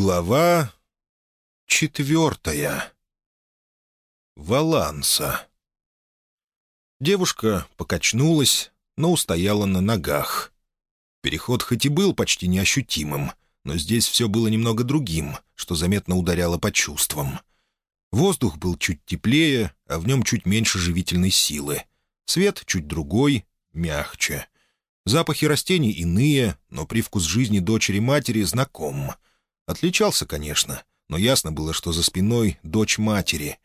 Глава четвертая. Валанса. Девушка покачнулась, но устояла на ногах. Переход хоть и был почти неощутимым, но здесь все было немного другим, что заметно ударяло по чувствам. Воздух был чуть теплее, а в нем чуть меньше живительной силы. Свет чуть другой, мягче. Запахи растений иные, но привкус жизни дочери-матери знаком — Отличался, конечно, но ясно было, что за спиной дочь матери.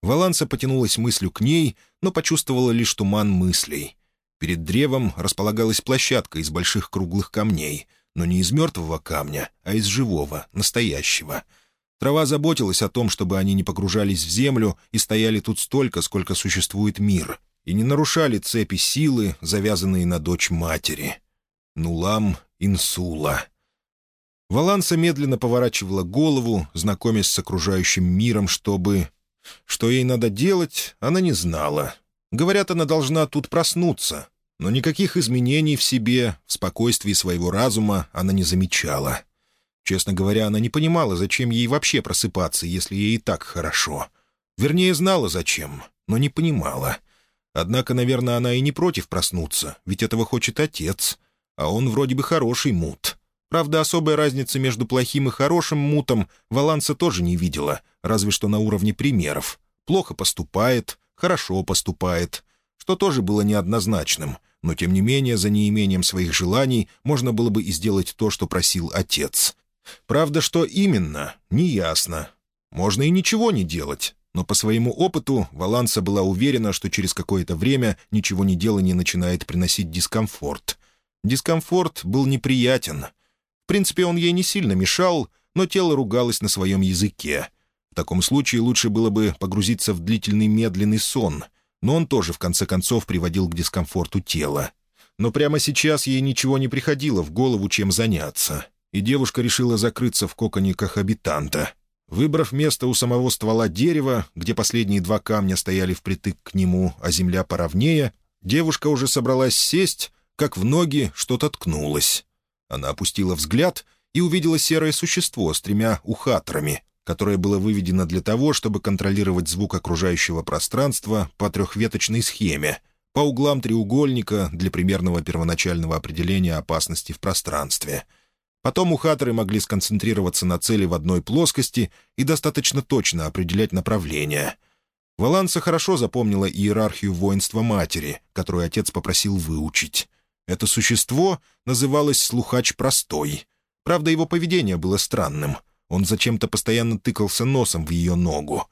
Валанса потянулась мыслью к ней, но почувствовала лишь туман мыслей. Перед древом располагалась площадка из больших круглых камней, но не из мертвого камня, а из живого, настоящего. Трава заботилась о том, чтобы они не погружались в землю и стояли тут столько, сколько существует мир, и не нарушали цепи силы, завязанные на дочь матери. Нулам Инсула. Валанса медленно поворачивала голову, знакомясь с окружающим миром, чтобы... Что ей надо делать, она не знала. Говорят, она должна тут проснуться, но никаких изменений в себе, в спокойствии своего разума она не замечала. Честно говоря, она не понимала, зачем ей вообще просыпаться, если ей и так хорошо. Вернее, знала зачем, но не понимала. Однако, наверное, она и не против проснуться, ведь этого хочет отец, а он вроде бы хороший мут. Правда, особой разницы между плохим и хорошим мутом Валанса тоже не видела, разве что на уровне примеров. Плохо поступает, хорошо поступает, что тоже было неоднозначным, но тем не менее за неимением своих желаний можно было бы и сделать то, что просил отец. Правда, что именно, неясно. Можно и ничего не делать, но по своему опыту Валанса была уверена, что через какое-то время ничего не делание начинает приносить дискомфорт. Дискомфорт был неприятен — принципе, он ей не сильно мешал, но тело ругалось на своем языке. В таком случае лучше было бы погрузиться в длительный медленный сон, но он тоже, в конце концов, приводил к дискомфорту тела. Но прямо сейчас ей ничего не приходило в голову, чем заняться, и девушка решила закрыться в коконе кохабитанта. Выбрав место у самого ствола дерева, где последние два камня стояли впритык к нему, а земля поровнее, девушка уже собралась сесть, как в ноги что-то ткнулось. Она опустила взгляд и увидела серое существо с тремя ухатрами, которое было выведено для того, чтобы контролировать звук окружающего пространства по трехветочной схеме, по углам треугольника для примерного первоначального определения опасности в пространстве. Потом ухаторы могли сконцентрироваться на цели в одной плоскости и достаточно точно определять направление. Валанса хорошо запомнила иерархию воинства матери, которую отец попросил выучить. Это существо называлось «Слухач Простой». Правда, его поведение было странным. Он зачем-то постоянно тыкался носом в ее ногу.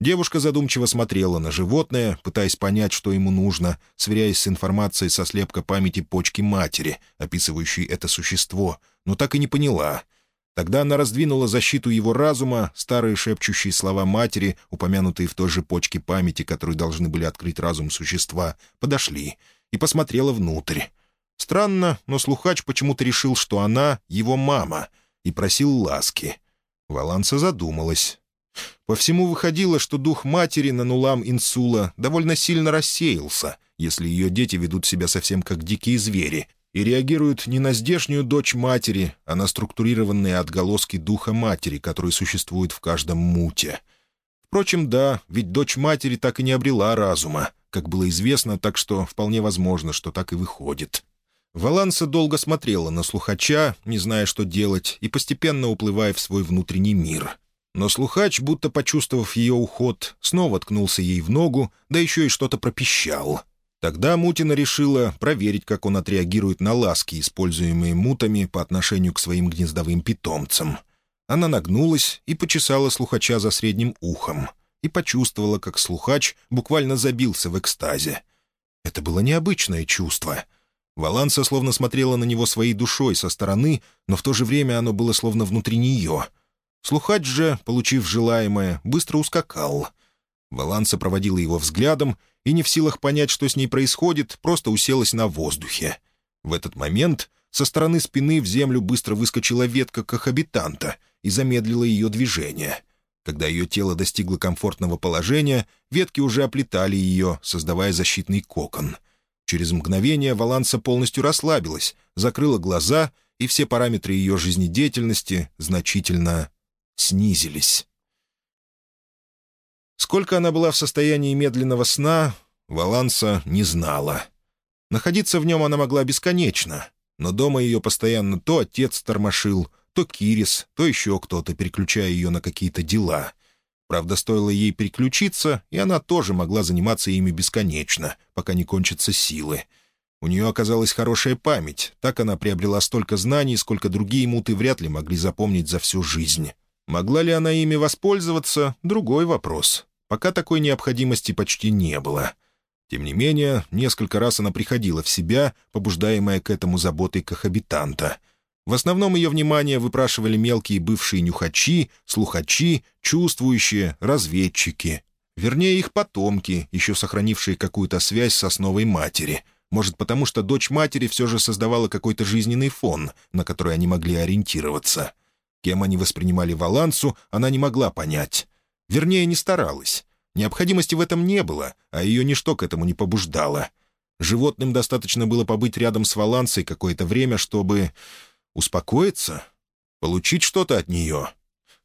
Девушка задумчиво смотрела на животное, пытаясь понять, что ему нужно, сверяясь с информацией со слепка памяти почки матери, описывающей это существо, но так и не поняла. Тогда она раздвинула защиту его разума, старые шепчущие слова матери, упомянутые в той же почке памяти, которые должны были открыть разум существа, подошли, и посмотрела внутрь. Странно, но слухач почему-то решил, что она — его мама, и просил ласки. Валанса задумалась. По всему выходило, что дух матери на нулам Инсула довольно сильно рассеялся, если ее дети ведут себя совсем как дикие звери и реагируют не на здешнюю дочь матери, а на структурированные отголоски духа матери, которые существуют в каждом муте. Впрочем, да, ведь дочь матери так и не обрела разума, как было известно, так что вполне возможно, что так и выходит. Валанса долго смотрела на слухача, не зная, что делать, и постепенно уплывая в свой внутренний мир. Но слухач, будто почувствовав ее уход, снова ткнулся ей в ногу, да еще и что-то пропищал. Тогда Мутина решила проверить, как он отреагирует на ласки, используемые мутами по отношению к своим гнездовым питомцам. Она нагнулась и почесала слухача за средним ухом и почувствовала, как слухач буквально забился в экстазе. Это было необычное чувство — Валанса словно смотрела на него своей душой со стороны, но в то же время оно было словно внутри нее. Слухач же, получив желаемое, быстро ускакал. Валанса проводила его взглядом и, не в силах понять, что с ней происходит, просто уселась на воздухе. В этот момент со стороны спины в землю быстро выскочила ветка кохабитанта и замедлила ее движение. Когда ее тело достигло комфортного положения, ветки уже оплетали ее, создавая защитный кокон — Через мгновение Валанса полностью расслабилась, закрыла глаза, и все параметры ее жизнедеятельности значительно снизились. Сколько она была в состоянии медленного сна, Валанса не знала. Находиться в нем она могла бесконечно, но дома ее постоянно то отец тормошил, то Кирис, то еще кто-то, переключая ее на какие-то дела. Правда, стоило ей переключиться, и она тоже могла заниматься ими бесконечно, пока не кончатся силы. У нее оказалась хорошая память, так она приобрела столько знаний, сколько другие муты вряд ли могли запомнить за всю жизнь. Могла ли она ими воспользоваться — другой вопрос. Пока такой необходимости почти не было. Тем не менее, несколько раз она приходила в себя, побуждаемая к этому заботой кохабитанта. В основном ее внимание выпрашивали мелкие бывшие нюхачи, слухачи, чувствующие, разведчики. Вернее, их потомки, еще сохранившие какую-то связь с основой матери. Может, потому что дочь матери все же создавала какой-то жизненный фон, на который они могли ориентироваться. Кем они воспринимали Валансу, она не могла понять. Вернее, не старалась. Необходимости в этом не было, а ее ничто к этому не побуждало. Животным достаточно было побыть рядом с Валансой какое-то время, чтобы успокоиться, получить что-то от нее.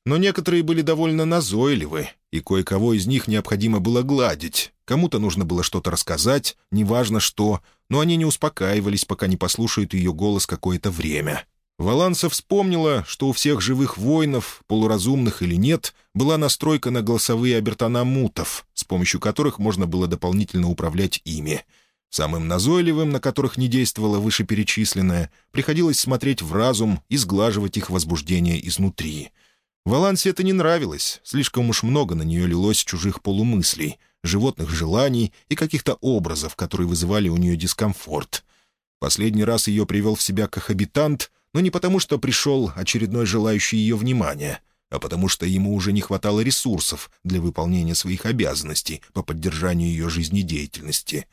Но некоторые были довольно назойливы, и кое-кого из них необходимо было гладить. Кому-то нужно было что-то рассказать, неважно что, но они не успокаивались, пока не послушают ее голос какое-то время. Валанса вспомнила, что у всех живых воинов, полуразумных или нет, была настройка на голосовые обертона мутов, с помощью которых можно было дополнительно управлять ими. Самым назойливым, на которых не действовало вышеперечисленное, приходилось смотреть в разум и сглаживать их возбуждение изнутри. Валансе это не нравилось, слишком уж много на нее лилось чужих полумыслей, животных желаний и каких-то образов, которые вызывали у нее дискомфорт. Последний раз ее привел в себя кохабитант — но не потому, что пришел очередной желающий ее внимания, а потому что ему уже не хватало ресурсов для выполнения своих обязанностей по поддержанию ее жизнедеятельности.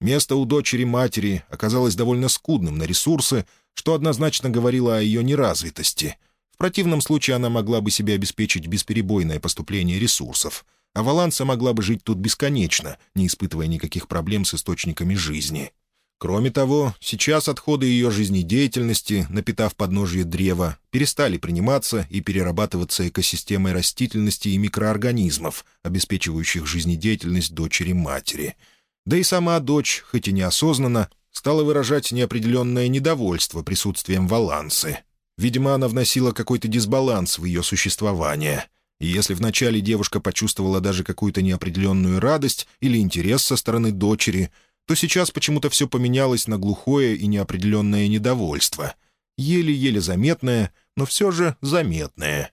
Место у дочери-матери оказалось довольно скудным на ресурсы, что однозначно говорило о ее неразвитости. В противном случае она могла бы себе обеспечить бесперебойное поступление ресурсов, а Валанса могла бы жить тут бесконечно, не испытывая никаких проблем с источниками жизни. Кроме того, сейчас отходы ее жизнедеятельности, напитав подножие древа, перестали приниматься и перерабатываться экосистемой растительности и микроорганизмов, обеспечивающих жизнедеятельность дочери-матери. Да и сама дочь, хоть и неосознанно, стала выражать неопределенное недовольство присутствием Валансы. Видимо, она вносила какой-то дисбаланс в ее существование. И если вначале девушка почувствовала даже какую-то неопределенную радость или интерес со стороны дочери — то сейчас почему-то все поменялось на глухое и неопределенное недовольство. Еле-еле заметное, но все же заметное.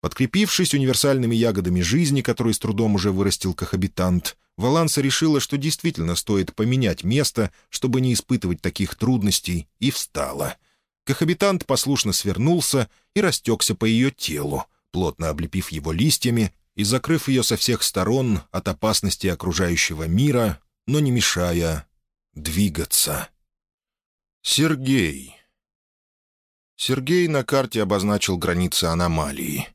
Подкрепившись универсальными ягодами жизни, которые с трудом уже вырастил кохабитант, Валанса решила, что действительно стоит поменять место, чтобы не испытывать таких трудностей, и встала. Кохабитант послушно свернулся и растекся по ее телу, плотно облепив его листьями и закрыв ее со всех сторон от опасности окружающего мира, но не мешая двигаться. Сергей. Сергей на карте обозначил границы аномалии.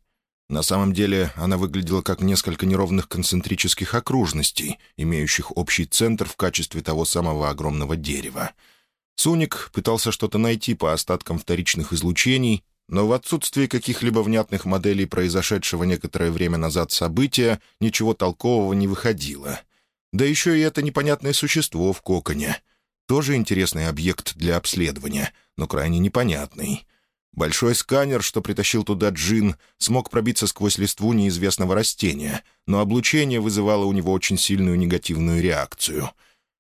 На самом деле она выглядела как несколько неровных концентрических окружностей, имеющих общий центр в качестве того самого огромного дерева. Суник пытался что-то найти по остаткам вторичных излучений, но в отсутствии каких-либо внятных моделей произошедшего некоторое время назад события ничего толкового не выходило — да еще и это непонятное существо в коконе. Тоже интересный объект для обследования, но крайне непонятный. Большой сканер, что притащил туда Джин, смог пробиться сквозь листву неизвестного растения, но облучение вызывало у него очень сильную негативную реакцию.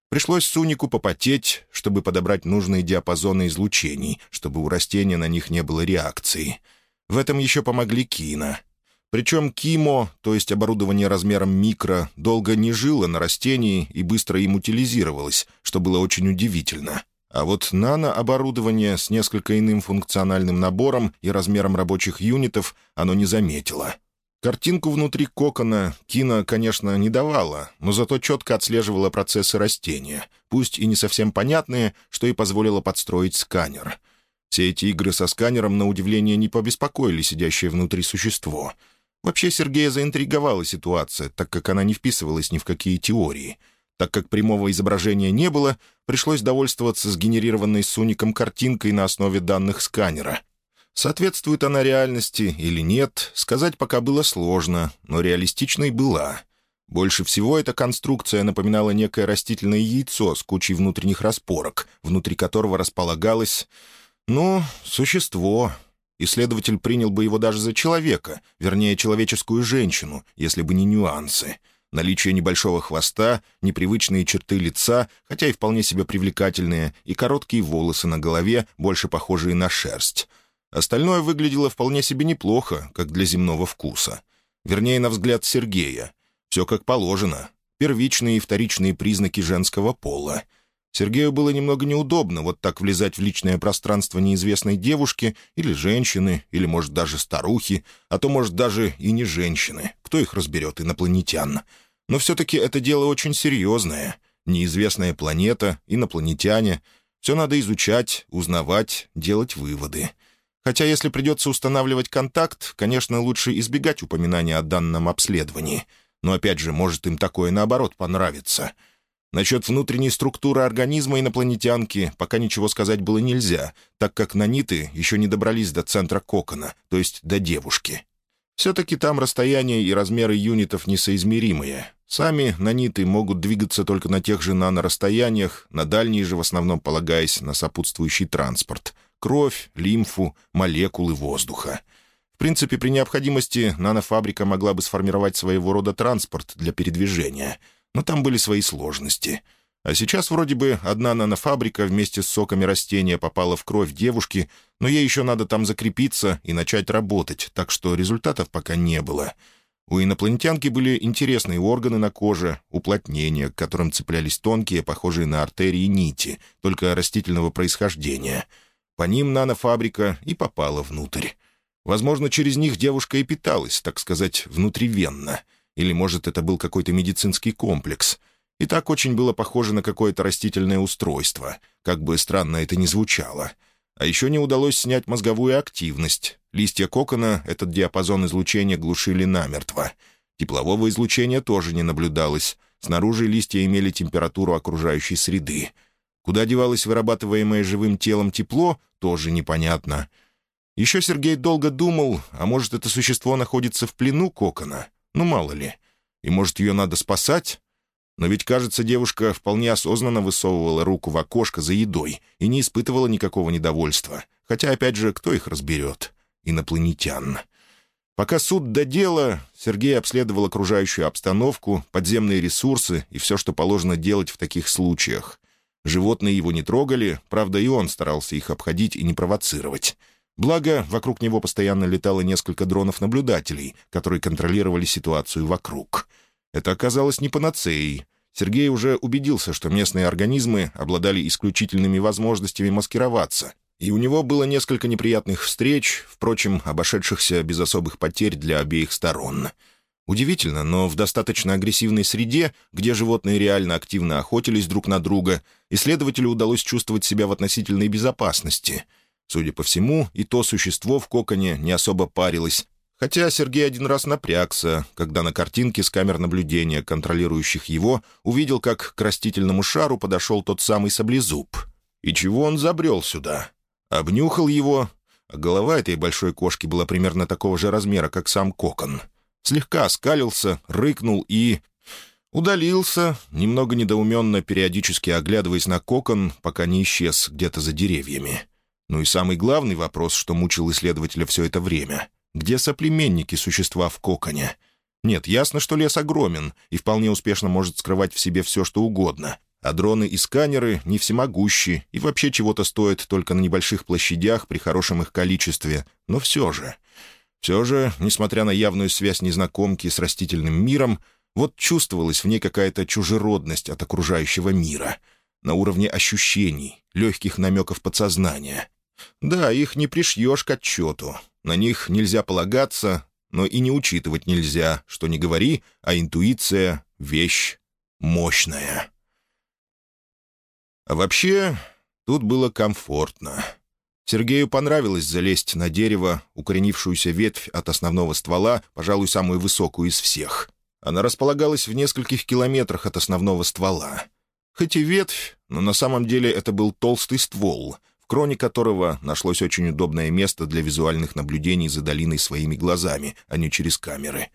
Пришлось Сунику попотеть, чтобы подобрать нужные диапазоны излучений, чтобы у растения на них не было реакции. В этом еще помогли Кина, причем кимо, то есть оборудование размером микро, долго не жило на растении и быстро им утилизировалось, что было очень удивительно. А вот нанооборудование с несколько иным функциональным набором и размером рабочих юнитов оно не заметило. Картинку внутри кокона Кина, конечно, не давала, но зато четко отслеживала процессы растения, пусть и не совсем понятные, что и позволило подстроить сканер. Все эти игры со сканером, на удивление, не побеспокоили сидящее внутри существо — Вообще Сергея заинтриговала ситуация, так как она не вписывалась ни в какие теории. Так как прямого изображения не было, пришлось довольствоваться сгенерированной Суником картинкой на основе данных сканера. Соответствует она реальности или нет, сказать пока было сложно, но реалистичной была. Больше всего эта конструкция напоминала некое растительное яйцо с кучей внутренних распорок, внутри которого располагалось... Ну, существо. Исследователь принял бы его даже за человека, вернее, человеческую женщину, если бы не нюансы. Наличие небольшого хвоста, непривычные черты лица, хотя и вполне себе привлекательные, и короткие волосы на голове, больше похожие на шерсть. Остальное выглядело вполне себе неплохо, как для земного вкуса. Вернее, на взгляд Сергея. Все как положено. Первичные и вторичные признаки женского пола — Сергею было немного неудобно вот так влезать в личное пространство неизвестной девушки или женщины, или, может, даже старухи, а то, может, даже и не женщины. Кто их разберет, инопланетян? Но все-таки это дело очень серьезное. Неизвестная планета, инопланетяне. Все надо изучать, узнавать, делать выводы. Хотя если придется устанавливать контакт, конечно, лучше избегать упоминания о данном обследовании. Но опять же, может им такое наоборот понравиться — Насчет внутренней структуры организма инопланетянки пока ничего сказать было нельзя, так как наниты еще не добрались до центра кокона, то есть до девушки. Все-таки там расстояние и размеры юнитов несоизмеримые. Сами наниты могут двигаться только на тех же нанорасстояниях, на дальние же в основном полагаясь на сопутствующий транспорт — кровь, лимфу, молекулы воздуха. В принципе, при необходимости нанофабрика могла бы сформировать своего рода транспорт для передвижения — но там были свои сложности. А сейчас вроде бы одна нанофабрика вместе с соками растения попала в кровь девушки, но ей еще надо там закрепиться и начать работать, так что результатов пока не было. У инопланетянки были интересные органы на коже, уплотнения, к которым цеплялись тонкие, похожие на артерии нити, только растительного происхождения. По ним нанофабрика и попала внутрь. Возможно, через них девушка и питалась, так сказать, внутривенно — или, может, это был какой-то медицинский комплекс. И так очень было похоже на какое-то растительное устройство, как бы странно это ни звучало. А еще не удалось снять мозговую активность. Листья кокона этот диапазон излучения глушили намертво. Теплового излучения тоже не наблюдалось. Снаружи листья имели температуру окружающей среды. Куда девалось вырабатываемое живым телом тепло, тоже непонятно. Еще Сергей долго думал, а может, это существо находится в плену кокона — ну, мало ли. И, может, ее надо спасать? Но ведь, кажется, девушка вполне осознанно высовывала руку в окошко за едой и не испытывала никакого недовольства. Хотя, опять же, кто их разберет? Инопланетян. Пока суд до дела, Сергей обследовал окружающую обстановку, подземные ресурсы и все, что положено делать в таких случаях. Животные его не трогали, правда, и он старался их обходить и не провоцировать. Благо, вокруг него постоянно летало несколько дронов-наблюдателей, которые контролировали ситуацию вокруг. Это оказалось не панацеей. Сергей уже убедился, что местные организмы обладали исключительными возможностями маскироваться, и у него было несколько неприятных встреч, впрочем, обошедшихся без особых потерь для обеих сторон. Удивительно, но в достаточно агрессивной среде, где животные реально активно охотились друг на друга, исследователю удалось чувствовать себя в относительной безопасности — Судя по всему, и то существо в коконе не особо парилось, хотя Сергей один раз напрягся, когда на картинке с камер наблюдения, контролирующих его, увидел, как к растительному шару подошел тот самый саблезуб. И чего он забрел сюда? Обнюхал его, а голова этой большой кошки была примерно такого же размера, как сам кокон. Слегка оскалился, рыкнул и... Удалился, немного недоуменно периодически оглядываясь на кокон, пока не исчез где-то за деревьями. Ну и самый главный вопрос, что мучил исследователя все это время. Где соплеменники существа в коконе? Нет, ясно, что лес огромен и вполне успешно может скрывать в себе все, что угодно. А дроны и сканеры не всемогущи и вообще чего-то стоят только на небольших площадях при хорошем их количестве. Но все же... Все же, несмотря на явную связь незнакомки с растительным миром, вот чувствовалась в ней какая-то чужеродность от окружающего мира. На уровне ощущений, легких намеков подсознания. Да, их не пришьешь к отчету. На них нельзя полагаться, но и не учитывать нельзя, что не говори, а интуиция — вещь мощная. А вообще, тут было комфортно. Сергею понравилось залезть на дерево, укоренившуюся ветвь от основного ствола, пожалуй, самую высокую из всех. Она располагалась в нескольких километрах от основного ствола. Хоть и ветвь, но на самом деле это был толстый ствол, в кроне которого нашлось очень удобное место для визуальных наблюдений за долиной своими глазами, а не через камеры.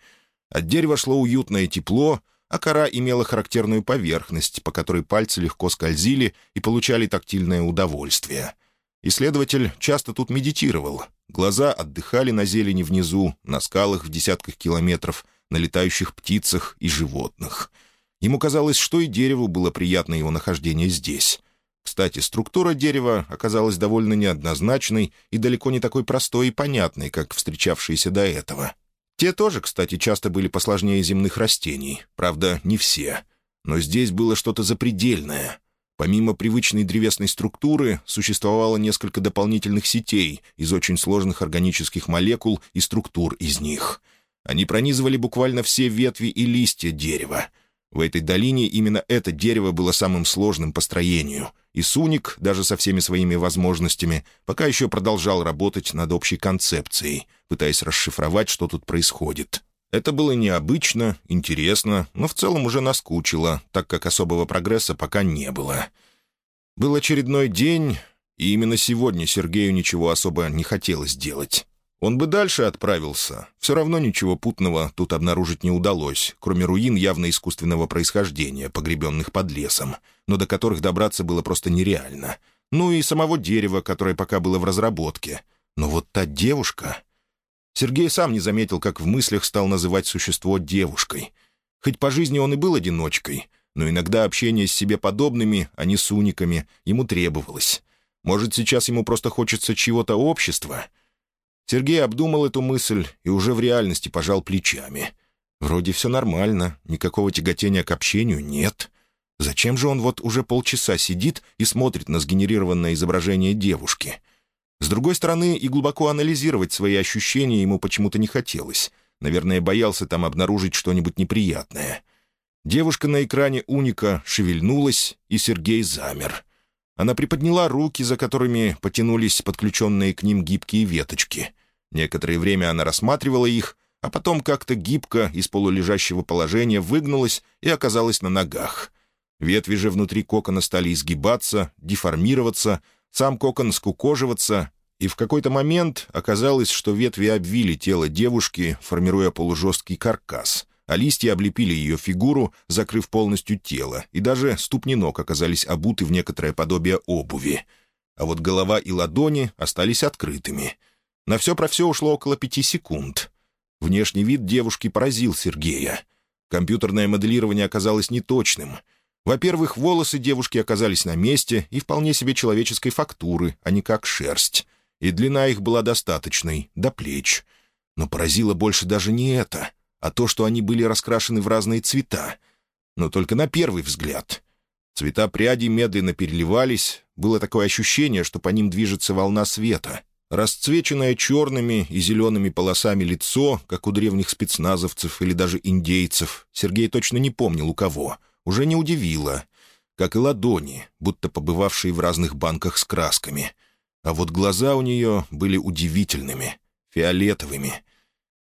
От дерева шло уютное тепло, а кора имела характерную поверхность, по которой пальцы легко скользили и получали тактильное удовольствие. Исследователь часто тут медитировал. Глаза отдыхали на зелени внизу, на скалах в десятках километров, на летающих птицах и животных. Ему казалось, что и дереву было приятно его нахождение здесь. Кстати, структура дерева оказалась довольно неоднозначной и далеко не такой простой и понятной, как встречавшиеся до этого. Те тоже, кстати, часто были посложнее земных растений, правда, не все. Но здесь было что-то запредельное. Помимо привычной древесной структуры, существовало несколько дополнительных сетей из очень сложных органических молекул и структур из них. Они пронизывали буквально все ветви и листья дерева. В этой долине именно это дерево было самым сложным по строению — и Суник, даже со всеми своими возможностями, пока еще продолжал работать над общей концепцией, пытаясь расшифровать, что тут происходит. Это было необычно, интересно, но в целом уже наскучило, так как особого прогресса пока не было. Был очередной день, и именно сегодня Сергею ничего особо не хотелось делать. Он бы дальше отправился. Все равно ничего путного тут обнаружить не удалось, кроме руин явно искусственного происхождения, погребенных под лесом, но до которых добраться было просто нереально. Ну и самого дерева, которое пока было в разработке. Но вот та девушка... Сергей сам не заметил, как в мыслях стал называть существо девушкой. Хоть по жизни он и был одиночкой, но иногда общение с себе подобными, а не с униками, ему требовалось. Может, сейчас ему просто хочется чего-то общества — Сергей обдумал эту мысль и уже в реальности пожал плечами. Вроде все нормально, никакого тяготения к общению нет. Зачем же он вот уже полчаса сидит и смотрит на сгенерированное изображение девушки? С другой стороны, и глубоко анализировать свои ощущения ему почему-то не хотелось. Наверное, боялся там обнаружить что-нибудь неприятное. Девушка на экране уника шевельнулась, и Сергей замер — она приподняла руки, за которыми потянулись подключенные к ним гибкие веточки. Некоторое время она рассматривала их, а потом как-то гибко из полулежащего положения выгнулась и оказалась на ногах. Ветви же внутри кокона стали изгибаться, деформироваться, сам кокон скукоживаться, и в какой-то момент оказалось, что ветви обвили тело девушки, формируя полужесткий каркас а листья облепили ее фигуру, закрыв полностью тело, и даже ступни ног оказались обуты в некоторое подобие обуви. А вот голова и ладони остались открытыми. На все про все ушло около пяти секунд. Внешний вид девушки поразил Сергея. Компьютерное моделирование оказалось неточным. Во-первых, волосы девушки оказались на месте и вполне себе человеческой фактуры, а не как шерсть. И длина их была достаточной, до плеч. Но поразило больше даже не это — а то, что они были раскрашены в разные цвета. Но только на первый взгляд. Цвета пряди медленно переливались, было такое ощущение, что по ним движется волна света. Расцвеченное черными и зелеными полосами лицо, как у древних спецназовцев или даже индейцев, Сергей точно не помнил у кого, уже не удивило. Как и ладони, будто побывавшие в разных банках с красками. А вот глаза у нее были удивительными, фиолетовыми —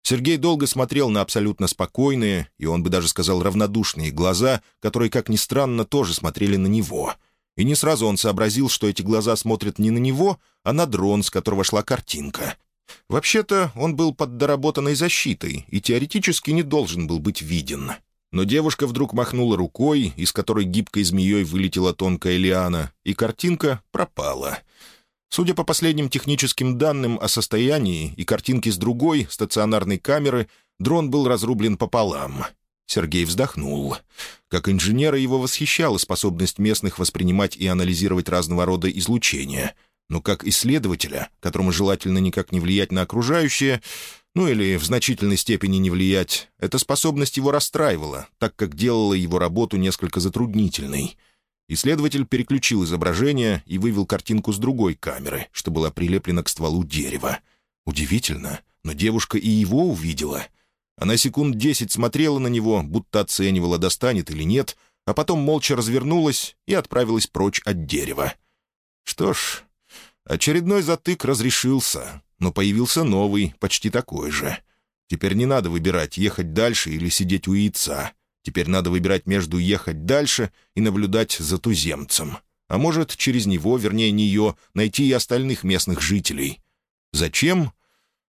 Сергей долго смотрел на абсолютно спокойные, и он бы даже сказал равнодушные глаза, которые, как ни странно, тоже смотрели на него. И не сразу он сообразил, что эти глаза смотрят не на него, а на дрон, с которого шла картинка. Вообще-то он был под доработанной защитой и теоретически не должен был быть виден. Но девушка вдруг махнула рукой, из которой гибкой змеей вылетела тонкая лиана, и картинка пропала — Судя по последним техническим данным о состоянии и картинке с другой, стационарной камеры, дрон был разрублен пополам. Сергей вздохнул. Как инженера его восхищала способность местных воспринимать и анализировать разного рода излучения. Но как исследователя, которому желательно никак не влиять на окружающее, ну или в значительной степени не влиять, эта способность его расстраивала, так как делала его работу несколько затруднительной — Исследователь переключил изображение и вывел картинку с другой камеры, что была прилеплена к стволу дерева. Удивительно, но девушка и его увидела. Она секунд десять смотрела на него, будто оценивала, достанет или нет, а потом молча развернулась и отправилась прочь от дерева. Что ж, очередной затык разрешился, но появился новый, почти такой же. Теперь не надо выбирать, ехать дальше или сидеть у яйца. Теперь надо выбирать между ехать дальше и наблюдать за туземцем. а может, через него, вернее, нее, найти и остальных местных жителей. Зачем?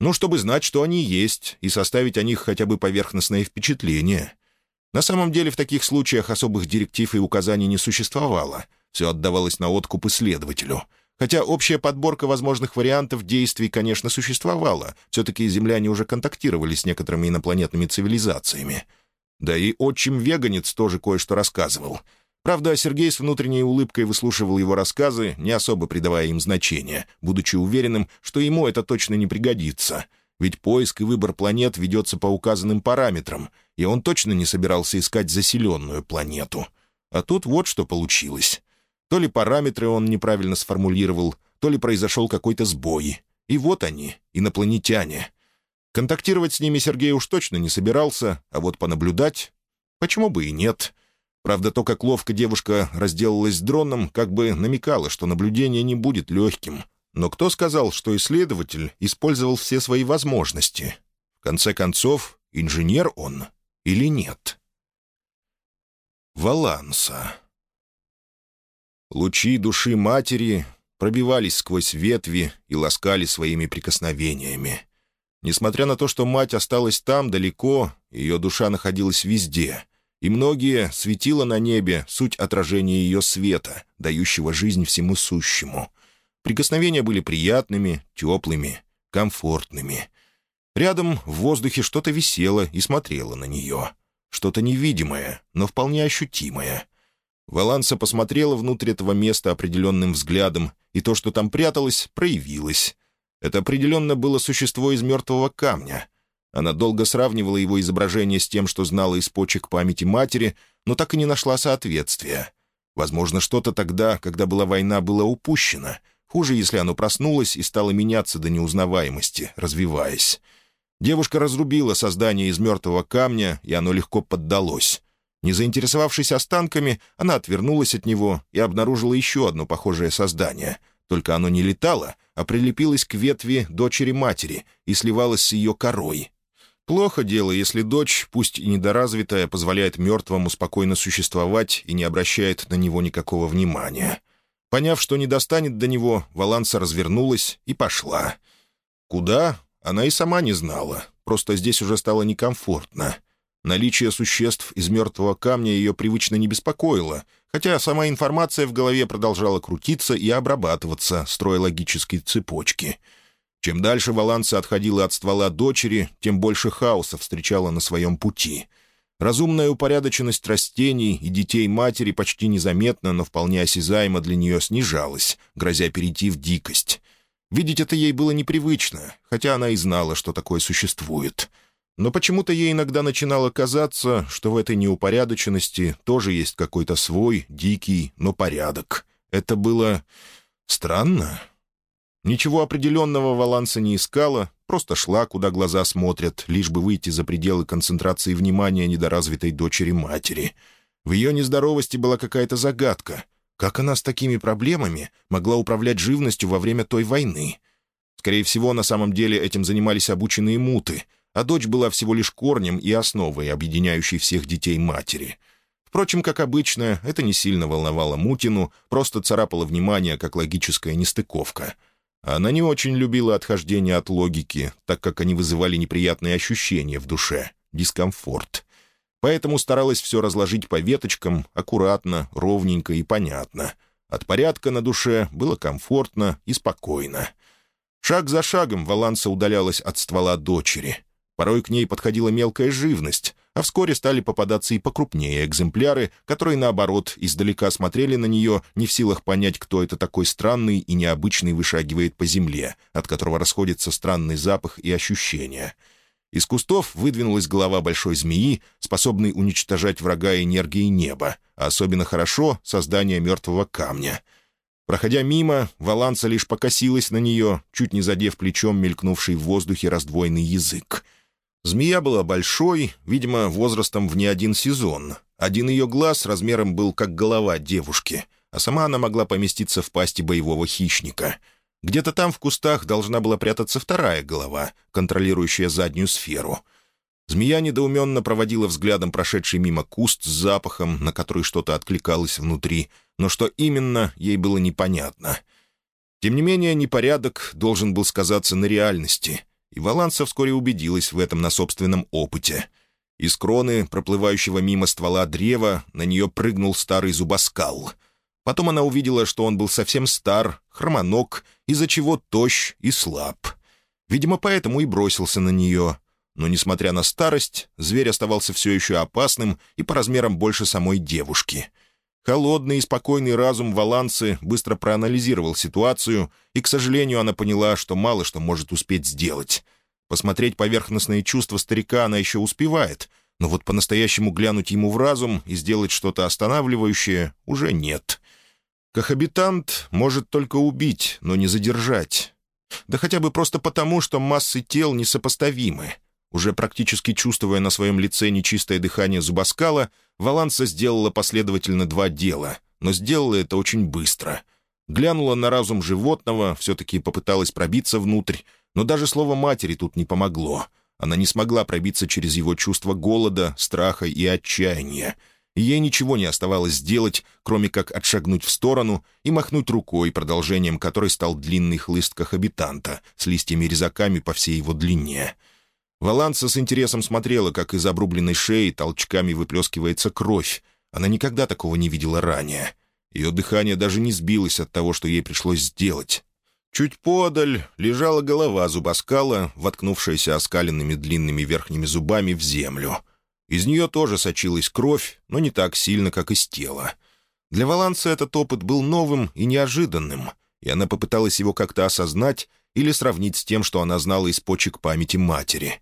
Ну, чтобы знать, что они есть, и составить о них хотя бы поверхностное впечатление. На самом деле в таких случаях особых директив и указаний не существовало. Все отдавалось на откуп исследователю. Хотя общая подборка возможных вариантов действий, конечно, существовала. Все-таки земляне уже контактировали с некоторыми инопланетными цивилизациями. Да и отчим-веганец тоже кое-что рассказывал. Правда, Сергей с внутренней улыбкой выслушивал его рассказы, не особо придавая им значения, будучи уверенным, что ему это точно не пригодится. Ведь поиск и выбор планет ведется по указанным параметрам, и он точно не собирался искать заселенную планету. А тут вот что получилось. То ли параметры он неправильно сформулировал, то ли произошел какой-то сбой. И вот они, инопланетяне. Контактировать с ними Сергей уж точно не собирался, а вот понаблюдать... Почему бы и нет? Правда, то, как ловко девушка разделалась с дроном, как бы намекало, что наблюдение не будет легким. Но кто сказал, что исследователь использовал все свои возможности? В конце концов, инженер он или нет? Валанса. Лучи души матери пробивались сквозь ветви и ласкали своими прикосновениями. Несмотря на то, что мать осталась там, далеко, ее душа находилась везде, и многие светило на небе суть отражения ее света, дающего жизнь всему сущему. Прикосновения были приятными, теплыми, комфортными. Рядом в воздухе что-то висело и смотрело на нее. Что-то невидимое, но вполне ощутимое. Валанса посмотрела внутрь этого места определенным взглядом, и то, что там пряталось, проявилось. Это определенно было существо из мертвого камня. Она долго сравнивала его изображение с тем, что знала из почек памяти матери, но так и не нашла соответствия. Возможно, что-то тогда, когда была война, было упущено. Хуже, если оно проснулось и стало меняться до неузнаваемости, развиваясь. Девушка разрубила создание из мертвого камня, и оно легко поддалось. Не заинтересовавшись останками, она отвернулась от него и обнаружила еще одно похожее создание. Только оно не летало, а прилепилось к ветви дочери матери и сливалось с ее корой. Плохо дело, если дочь, пусть и недоразвитая, позволяет мертвому спокойно существовать и не обращает на него никакого внимания. Поняв, что не достанет до него, Валанса развернулась и пошла. Куда? Она и сама не знала, просто здесь уже стало некомфортно. Наличие существ из мертвого камня ее привычно не беспокоило, хотя сама информация в голове продолжала крутиться и обрабатываться, строя логические цепочки. Чем дальше Валанса отходила от ствола дочери, тем больше хаоса встречала на своем пути. Разумная упорядоченность растений и детей матери почти незаметно, но вполне осязаемо для нее снижалась, грозя перейти в дикость. Видеть это ей было непривычно, хотя она и знала, что такое существует — но почему-то ей иногда начинало казаться, что в этой неупорядоченности тоже есть какой-то свой, дикий, но порядок. Это было странно. Ничего определенного Валанса не искала, просто шла, куда глаза смотрят, лишь бы выйти за пределы концентрации внимания недоразвитой дочери матери. В ее нездоровости была какая-то загадка. Как она с такими проблемами могла управлять живностью во время той войны? Скорее всего, на самом деле этим занимались обученные муты — а дочь была всего лишь корнем и основой, объединяющей всех детей матери. Впрочем, как обычно, это не сильно волновало Мутину, просто царапало внимание как логическая нестыковка. Она не очень любила отхождение от логики, так как они вызывали неприятные ощущения в душе, дискомфорт. Поэтому старалась все разложить по веточкам, аккуратно, ровненько и понятно. От порядка на душе было комфортно и спокойно. Шаг за шагом Валанса удалялась от ствола дочери. Порой к ней подходила мелкая живность, а вскоре стали попадаться и покрупнее экземпляры, которые, наоборот, издалека смотрели на нее, не в силах понять, кто это такой странный и необычный вышагивает по земле, от которого расходится странный запах и ощущения. Из кустов выдвинулась голова большой змеи, способной уничтожать врага энергией неба, а особенно хорошо — создание мертвого камня — Проходя мимо, Валанса лишь покосилась на нее, чуть не задев плечом мелькнувший в воздухе раздвоенный язык. Змея была большой, видимо, возрастом в не один сезон. Один ее глаз размером был как голова девушки, а сама она могла поместиться в пасти боевого хищника. Где-то там в кустах должна была прятаться вторая голова, контролирующая заднюю сферу. Змея недоуменно проводила взглядом прошедший мимо куст с запахом, на который что-то откликалось внутри, но что именно, ей было непонятно. Тем не менее, непорядок должен был сказаться на реальности, и Валанса вскоре убедилась в этом на собственном опыте. Из кроны, проплывающего мимо ствола древа, на нее прыгнул старый зубоскал. Потом она увидела, что он был совсем стар, хромоног, из-за чего тощ и слаб. Видимо, поэтому и бросился на нее. Но, несмотря на старость, зверь оставался все еще опасным и по размерам больше самой девушки. Холодный и спокойный разум Валансы быстро проанализировал ситуацию, и, к сожалению, она поняла, что мало что может успеть сделать. Посмотреть поверхностные чувства старика она еще успевает, но вот по-настоящему глянуть ему в разум и сделать что-то останавливающее уже нет. Кохабитант может только убить, но не задержать. Да хотя бы просто потому, что массы тел несопоставимы. Уже практически чувствуя на своем лице нечистое дыхание зубоскала, Валанса сделала последовательно два дела, но сделала это очень быстро. Глянула на разум животного, все-таки попыталась пробиться внутрь, но даже слово матери тут не помогло. Она не смогла пробиться через его чувство голода, страха и отчаяния ей ничего не оставалось сделать, кроме как отшагнуть в сторону и махнуть рукой, продолжением которой стал длинный хлыст кахабитанта с листьями-резаками по всей его длине. Валанса с интересом смотрела, как из обрубленной шеи толчками выплескивается кровь. Она никогда такого не видела ранее. Ее дыхание даже не сбилось от того, что ей пришлось сделать. Чуть подаль лежала голова зубоскала, воткнувшаяся оскаленными длинными верхними зубами в землю — из нее тоже сочилась кровь, но не так сильно, как из тела. Для Валанса этот опыт был новым и неожиданным, и она попыталась его как-то осознать или сравнить с тем, что она знала из почек памяти матери.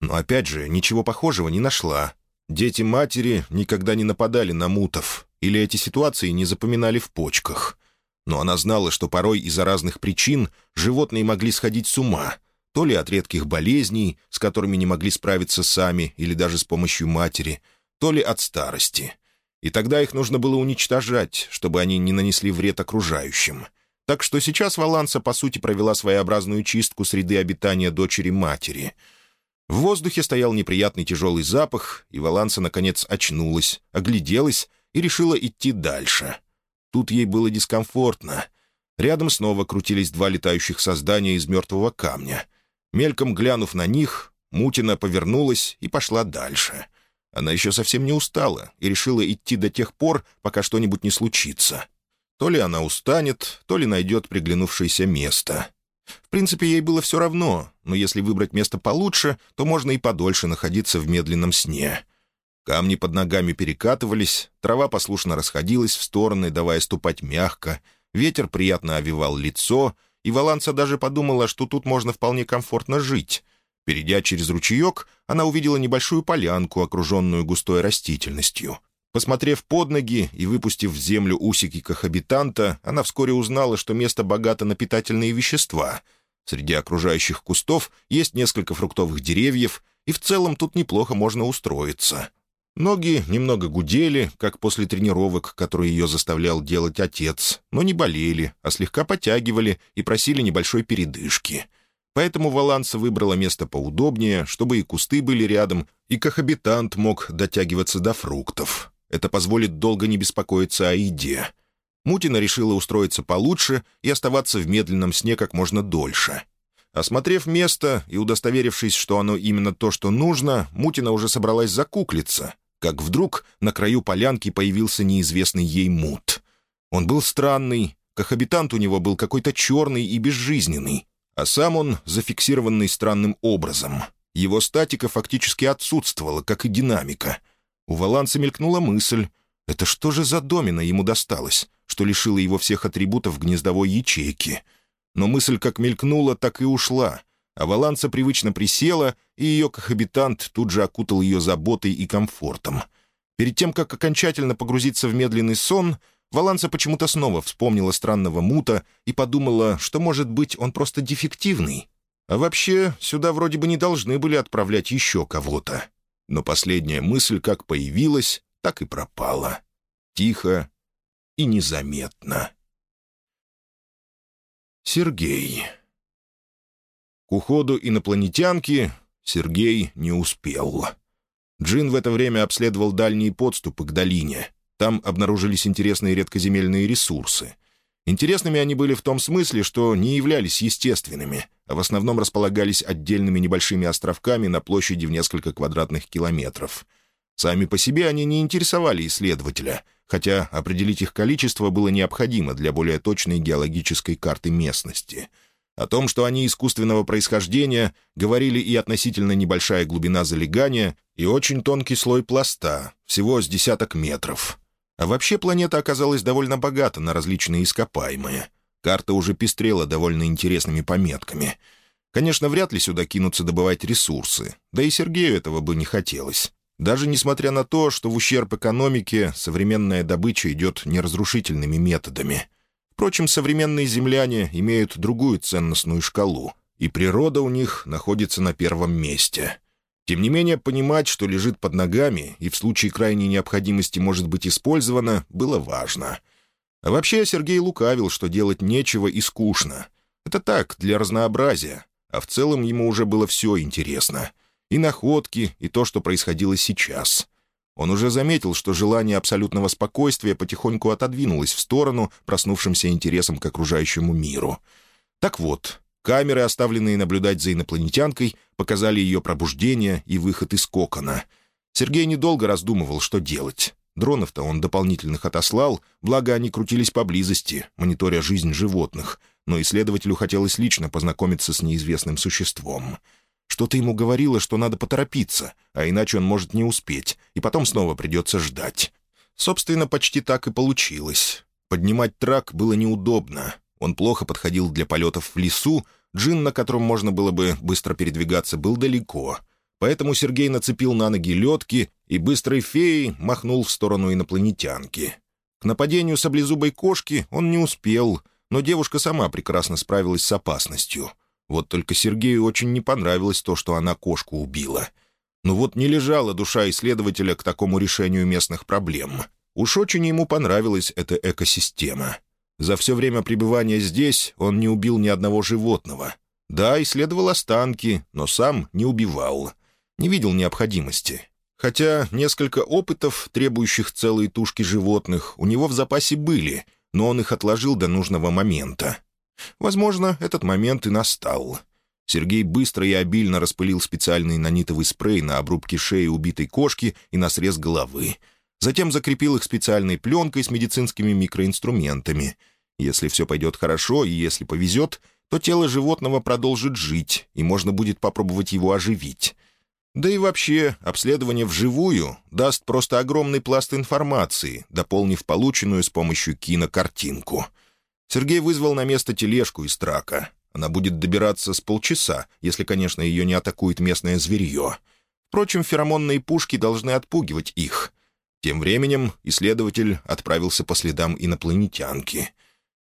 Но опять же, ничего похожего не нашла. Дети матери никогда не нападали на мутов, или эти ситуации не запоминали в почках. Но она знала, что порой из-за разных причин животные могли сходить с ума — то ли от редких болезней, с которыми не могли справиться сами или даже с помощью матери, то ли от старости. И тогда их нужно было уничтожать, чтобы они не нанесли вред окружающим. Так что сейчас Валанса, по сути, провела своеобразную чистку среды обитания дочери-матери. В воздухе стоял неприятный тяжелый запах, и Валанса, наконец, очнулась, огляделась и решила идти дальше. Тут ей было дискомфортно. Рядом снова крутились два летающих создания из мертвого камня — Мельком глянув на них, Мутина повернулась и пошла дальше. Она еще совсем не устала и решила идти до тех пор, пока что-нибудь не случится. То ли она устанет, то ли найдет приглянувшееся место. В принципе, ей было все равно, но если выбрать место получше, то можно и подольше находиться в медленном сне. Камни под ногами перекатывались, трава послушно расходилась в стороны, давая ступать мягко, ветер приятно овивал лицо — и Валанса даже подумала, что тут можно вполне комфортно жить. Перейдя через ручеек, она увидела небольшую полянку, окруженную густой растительностью. Посмотрев под ноги и выпустив в землю усики кохабитанта, она вскоре узнала, что место богато на питательные вещества. Среди окружающих кустов есть несколько фруктовых деревьев, и в целом тут неплохо можно устроиться. Ноги немного гудели, как после тренировок, которые ее заставлял делать отец, но не болели, а слегка подтягивали и просили небольшой передышки. Поэтому Валанса выбрала место поудобнее, чтобы и кусты были рядом, и кохабитант мог дотягиваться до фруктов. Это позволит долго не беспокоиться о еде. Мутина решила устроиться получше и оставаться в медленном сне как можно дольше. Осмотрев место и удостоверившись, что оно именно то, что нужно, Мутина уже собралась закуклиться, как вдруг на краю полянки появился неизвестный ей мут. Он был странный, кохабитант у него был какой-то черный и безжизненный, а сам он зафиксированный странным образом. Его статика фактически отсутствовала, как и динамика. У Валанса мелькнула мысль, это что же за домина ему досталось, что лишило его всех атрибутов гнездовой ячейки? Но мысль как мелькнула, так и ушла — а Валанса привычно присела, и ее кохабитант тут же окутал ее заботой и комфортом. Перед тем, как окончательно погрузиться в медленный сон, Валанса почему-то снова вспомнила странного мута и подумала, что, может быть, он просто дефективный. А вообще, сюда вроде бы не должны были отправлять еще кого-то. Но последняя мысль как появилась, так и пропала. Тихо и незаметно. Сергей. К уходу инопланетянки Сергей не успел. Джин в это время обследовал дальние подступы к долине. Там обнаружились интересные редкоземельные ресурсы. Интересными они были в том смысле, что не являлись естественными, а в основном располагались отдельными небольшими островками на площади в несколько квадратных километров. Сами по себе они не интересовали исследователя, хотя определить их количество было необходимо для более точной геологической карты местности — о том, что они искусственного происхождения, говорили и относительно небольшая глубина залегания, и очень тонкий слой пласта, всего с десяток метров. А вообще планета оказалась довольно богата на различные ископаемые. Карта уже пестрела довольно интересными пометками. Конечно, вряд ли сюда кинутся добывать ресурсы, да и Сергею этого бы не хотелось. Даже несмотря на то, что в ущерб экономике современная добыча идет неразрушительными методами — Впрочем, современные земляне имеют другую ценностную шкалу, и природа у них находится на первом месте. Тем не менее, понимать, что лежит под ногами и в случае крайней необходимости может быть использовано, было важно. А вообще Сергей лукавил, что делать нечего и скучно. Это так, для разнообразия, а в целом ему уже было все интересно. И находки, и то, что происходило сейчас — он уже заметил, что желание абсолютного спокойствия потихоньку отодвинулось в сторону проснувшимся интересом к окружающему миру. Так вот, камеры, оставленные наблюдать за инопланетянкой, показали ее пробуждение и выход из кокона. Сергей недолго раздумывал, что делать. Дронов-то он дополнительных отослал, благо они крутились поблизости, мониторя жизнь животных, но исследователю хотелось лично познакомиться с неизвестным существом — что-то ему говорило, что надо поторопиться, а иначе он может не успеть, и потом снова придется ждать. Собственно, почти так и получилось. Поднимать трак было неудобно. Он плохо подходил для полетов в лесу, джин, на котором можно было бы быстро передвигаться, был далеко. Поэтому Сергей нацепил на ноги ледки и быстрой феей махнул в сторону инопланетянки. К нападению саблезубой кошки он не успел, но девушка сама прекрасно справилась с опасностью — вот только Сергею очень не понравилось то, что она кошку убила. Ну вот не лежала душа исследователя к такому решению местных проблем. Уж очень ему понравилась эта экосистема. За все время пребывания здесь он не убил ни одного животного. Да, исследовал останки, но сам не убивал. Не видел необходимости. Хотя несколько опытов, требующих целой тушки животных, у него в запасе были, но он их отложил до нужного момента. Возможно, этот момент и настал. Сергей быстро и обильно распылил специальный нанитовый спрей на обрубке шеи убитой кошки и на срез головы. Затем закрепил их специальной пленкой с медицинскими микроинструментами. Если все пойдет хорошо и если повезет, то тело животного продолжит жить, и можно будет попробовать его оживить. Да и вообще, обследование вживую даст просто огромный пласт информации, дополнив полученную с помощью кинокартинку — Сергей вызвал на место тележку из трака. Она будет добираться с полчаса, если, конечно, ее не атакует местное зверье. Впрочем, феромонные пушки должны отпугивать их. Тем временем исследователь отправился по следам инопланетянки.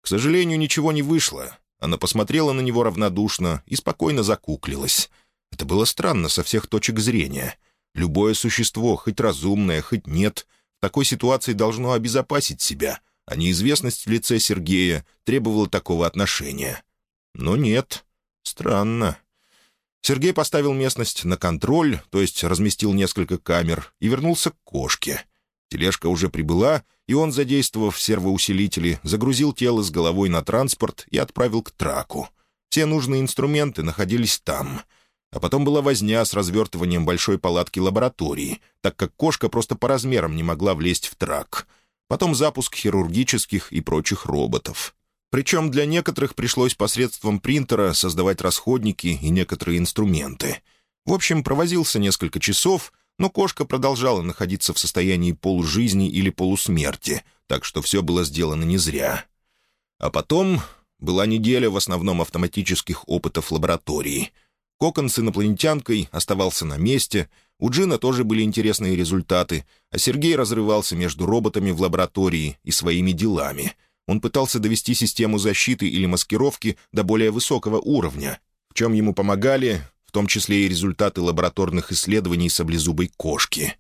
К сожалению, ничего не вышло. Она посмотрела на него равнодушно и спокойно закуклилась. Это было странно со всех точек зрения. Любое существо, хоть разумное, хоть нет, в такой ситуации должно обезопасить себя — а неизвестность в лице Сергея требовала такого отношения. Но нет. Странно. Сергей поставил местность на контроль, то есть разместил несколько камер, и вернулся к кошке. Тележка уже прибыла, и он, задействовав сервоусилители, загрузил тело с головой на транспорт и отправил к траку. Все нужные инструменты находились там. А потом была возня с развертыванием большой палатки лаборатории, так как кошка просто по размерам не могла влезть в трак — потом запуск хирургических и прочих роботов. Причем для некоторых пришлось посредством принтера создавать расходники и некоторые инструменты. В общем, провозился несколько часов, но кошка продолжала находиться в состоянии полужизни или полусмерти, так что все было сделано не зря. А потом была неделя в основном автоматических опытов лаборатории. Кокон с инопланетянкой оставался на месте — у Джина тоже были интересные результаты, а Сергей разрывался между роботами в лаборатории и своими делами. Он пытался довести систему защиты или маскировки до более высокого уровня, в чем ему помогали, в том числе и результаты лабораторных исследований саблезубой кошки.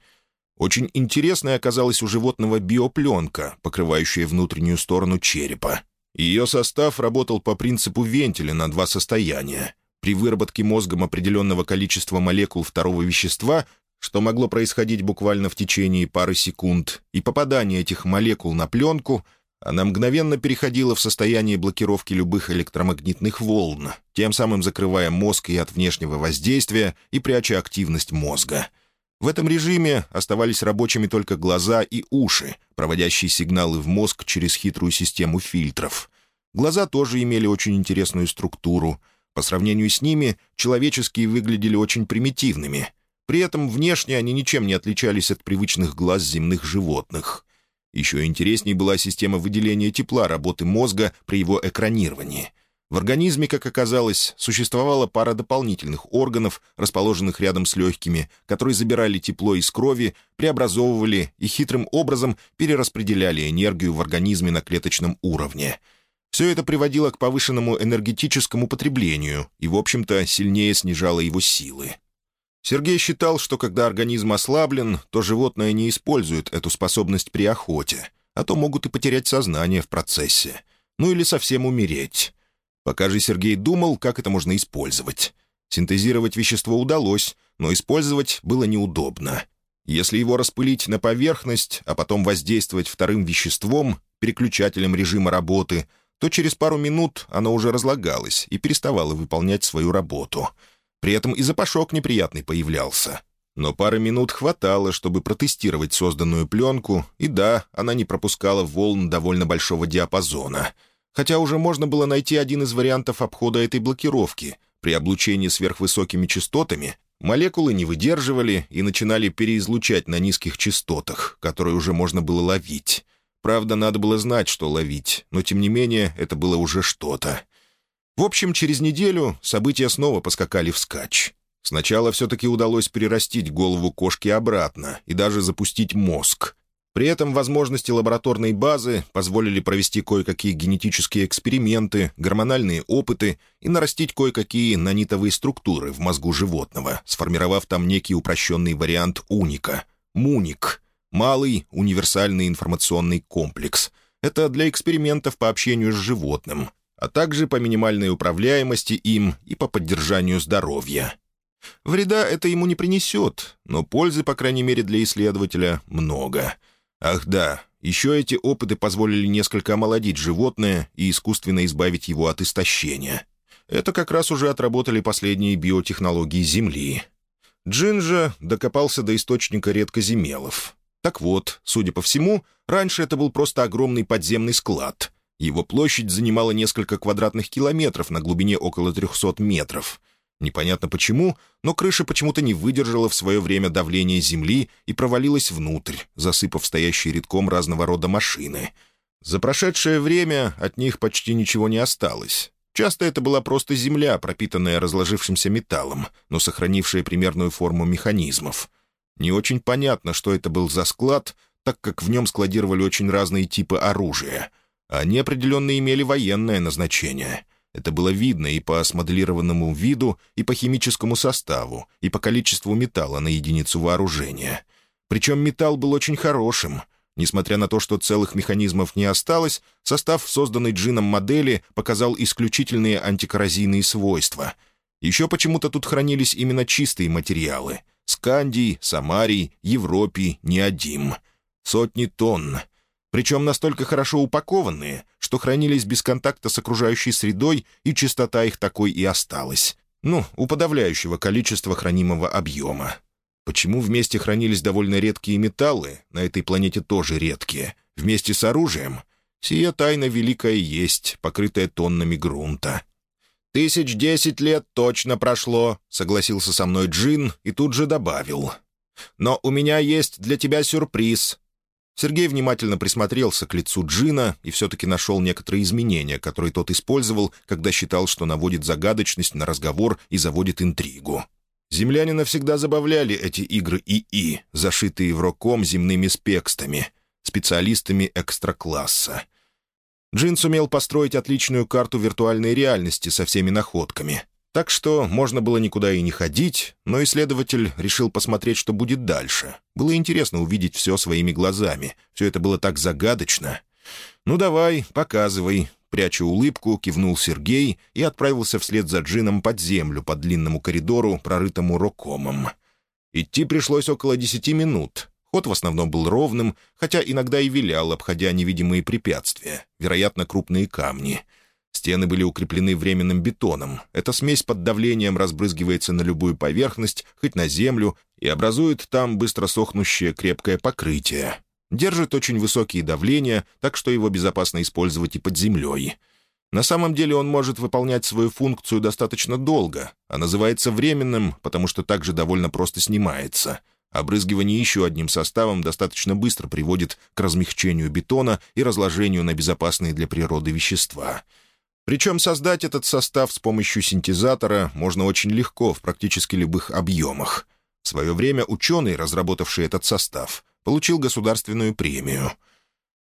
Очень интересной оказалась у животного биопленка, покрывающая внутреннюю сторону черепа. Ее состав работал по принципу вентиля на два состояния — при выработке мозгом определенного количества молекул второго вещества что могло происходить буквально в течение пары секунд, и попадание этих молекул на пленку, она мгновенно переходила в состояние блокировки любых электромагнитных волн, тем самым закрывая мозг и от внешнего воздействия и пряча активность мозга. В этом режиме оставались рабочими только глаза и уши, проводящие сигналы в мозг через хитрую систему фильтров. Глаза тоже имели очень интересную структуру. По сравнению с ними, человеческие выглядели очень примитивными. При этом внешне они ничем не отличались от привычных глаз земных животных. Еще интереснее была система выделения тепла работы мозга при его экранировании. В организме, как оказалось, существовала пара дополнительных органов, расположенных рядом с легкими, которые забирали тепло из крови, преобразовывали и хитрым образом перераспределяли энергию в организме на клеточном уровне — все это приводило к повышенному энергетическому потреблению и, в общем-то, сильнее снижало его силы. Сергей считал, что когда организм ослаблен, то животное не использует эту способность при охоте, а то могут и потерять сознание в процессе. Ну или совсем умереть. Пока же Сергей думал, как это можно использовать. Синтезировать вещество удалось, но использовать было неудобно. Если его распылить на поверхность, а потом воздействовать вторым веществом, переключателем режима работы — то через пару минут оно уже разлагалось и переставало выполнять свою работу. При этом и запашок неприятный появлялся. Но пары минут хватало, чтобы протестировать созданную пленку, и да, она не пропускала волн довольно большого диапазона. Хотя уже можно было найти один из вариантов обхода этой блокировки. При облучении сверхвысокими частотами молекулы не выдерживали и начинали переизлучать на низких частотах, которые уже можно было ловить. Правда, надо было знать, что ловить, но, тем не менее, это было уже что-то. В общем, через неделю события снова поскакали вскачь. Сначала все-таки удалось перерастить голову кошки обратно и даже запустить мозг. При этом возможности лабораторной базы позволили провести кое-какие генетические эксперименты, гормональные опыты и нарастить кое-какие нанитовые структуры в мозгу животного, сформировав там некий упрощенный вариант уника — муник — Малый универсальный информационный комплекс. Это для экспериментов по общению с животным, а также по минимальной управляемости им и по поддержанию здоровья. Вреда это ему не принесет, но пользы, по крайней мере, для исследователя много. Ах да, еще эти опыты позволили несколько омолодить животное и искусственно избавить его от истощения. Это как раз уже отработали последние биотехнологии Земли. Джин же докопался до источника редкоземелов. Так вот, судя по всему, раньше это был просто огромный подземный склад. Его площадь занимала несколько квадратных километров на глубине около 300 метров. Непонятно почему, но крыша почему-то не выдержала в свое время давления земли и провалилась внутрь, засыпав стоящие редком разного рода машины. За прошедшее время от них почти ничего не осталось. Часто это была просто земля, пропитанная разложившимся металлом, но сохранившая примерную форму механизмов — не очень понятно, что это был за склад, так как в нем складировали очень разные типы оружия. Они определенно имели военное назначение. Это было видно и по смоделированному виду, и по химическому составу, и по количеству металла на единицу вооружения. Причем металл был очень хорошим. Несмотря на то, что целых механизмов не осталось, состав созданной джином модели показал исключительные антикоррозийные свойства. Еще почему-то тут хранились именно чистые материалы — Скандий, Самарий, Европий, Неодим. Сотни тонн. Причем настолько хорошо упакованные, что хранились без контакта с окружающей средой, и чистота их такой и осталась. Ну, у подавляющего количества хранимого объема. Почему вместе хранились довольно редкие металлы, на этой планете тоже редкие, вместе с оружием? Сия тайна великая есть, покрытая тоннами грунта. «Тысяч десять лет точно прошло», — согласился со мной Джин и тут же добавил. «Но у меня есть для тебя сюрприз». Сергей внимательно присмотрелся к лицу Джина и все-таки нашел некоторые изменения, которые тот использовал, когда считал, что наводит загадочность на разговор и заводит интригу. Земляне навсегда забавляли эти игры ИИ, зашитые в роком земными спекстами, специалистами экстракласса. Джин сумел построить отличную карту виртуальной реальности со всеми находками. Так что можно было никуда и не ходить, но исследователь решил посмотреть, что будет дальше. Было интересно увидеть все своими глазами. Все это было так загадочно. «Ну давай, показывай», Пряча улыбку, кивнул Сергей и отправился вслед за Джином под землю по длинному коридору, прорытому рокомом. Идти пришлось около десяти минут. Ход в основном был ровным, хотя иногда и вилял, обходя невидимые препятствия, вероятно, крупные камни. Стены были укреплены временным бетоном. Эта смесь под давлением разбрызгивается на любую поверхность, хоть на землю, и образует там быстро сохнущее крепкое покрытие. Держит очень высокие давления, так что его безопасно использовать и под землей. На самом деле он может выполнять свою функцию достаточно долго, а называется временным, потому что также довольно просто снимается. Обрызгивание еще одним составом достаточно быстро приводит к размягчению бетона и разложению на безопасные для природы вещества. Причем создать этот состав с помощью синтезатора можно очень легко в практически любых объемах. В свое время ученый, разработавший этот состав, получил государственную премию.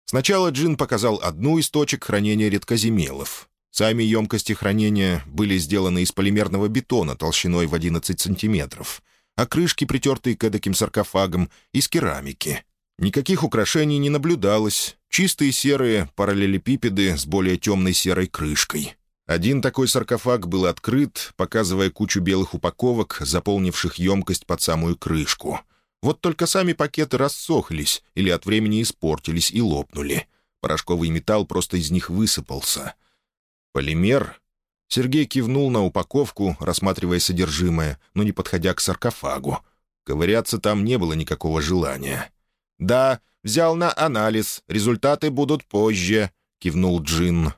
Сначала Джин показал одну из точек хранения редкоземелов. Сами емкости хранения были сделаны из полимерного бетона толщиной в 11 сантиметров, а крышки, притертые к эдаким саркофагам, из керамики. Никаких украшений не наблюдалось, чистые серые параллелепипеды с более темной серой крышкой. Один такой саркофаг был открыт, показывая кучу белых упаковок, заполнивших емкость под самую крышку. Вот только сами пакеты рассохлись или от времени испортились и лопнули. Порошковый металл просто из них высыпался. «Полимер?» Сергей кивнул на упаковку, рассматривая содержимое, но не подходя к саркофагу. Ковыряться там не было никакого желания. «Да, взял на анализ, результаты будут позже», — кивнул Джин.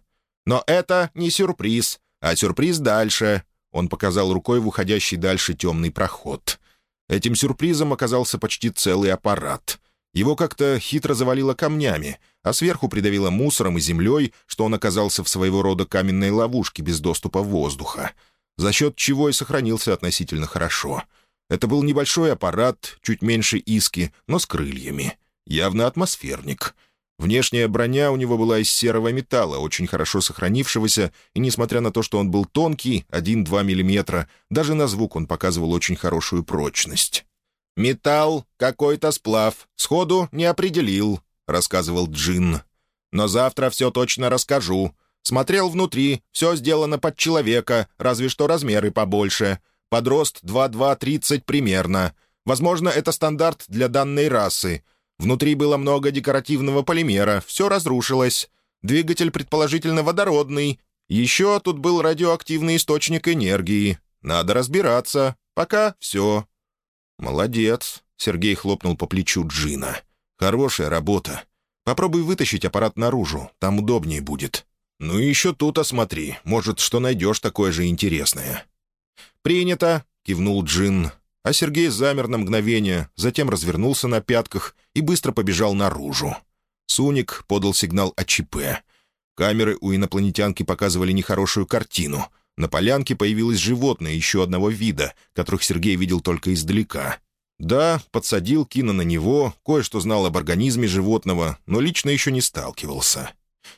«Но это не сюрприз, а сюрприз дальше». Он показал рукой в уходящий дальше темный проход. Этим сюрпризом оказался почти целый аппарат. Его как-то хитро завалило камнями, а сверху придавило мусором и землей, что он оказался в своего рода каменной ловушке без доступа воздуха, за счет чего и сохранился относительно хорошо. Это был небольшой аппарат, чуть меньше иски, но с крыльями. Явно атмосферник — Внешняя броня у него была из серого металла, очень хорошо сохранившегося, и, несмотря на то, что он был тонкий, 1-2 миллиметра, даже на звук он показывал очень хорошую прочность. «Металл, какой-то сплав, сходу не определил», — рассказывал Джин. «Но завтра все точно расскажу. Смотрел внутри, все сделано под человека, разве что размеры побольше. Подрост 2-2-30 примерно. Возможно, это стандарт для данной расы. Внутри было много декоративного полимера, все разрушилось. Двигатель, предположительно, водородный. Еще тут был радиоактивный источник энергии. Надо разбираться. Пока все. «Молодец», — Сергей хлопнул по плечу Джина. «Хорошая работа. Попробуй вытащить аппарат наружу, там удобнее будет. Ну и еще тут осмотри, может, что найдешь такое же интересное». «Принято», — кивнул Джин. А Сергей замер на мгновение, затем развернулся на пятках и быстро побежал наружу. Суник подал сигнал о ЧП. Камеры у инопланетянки показывали нехорошую картину. На полянке появилось животное еще одного вида, которых Сергей видел только издалека. Да, подсадил Кина на него, кое-что знал об организме животного, но лично еще не сталкивался.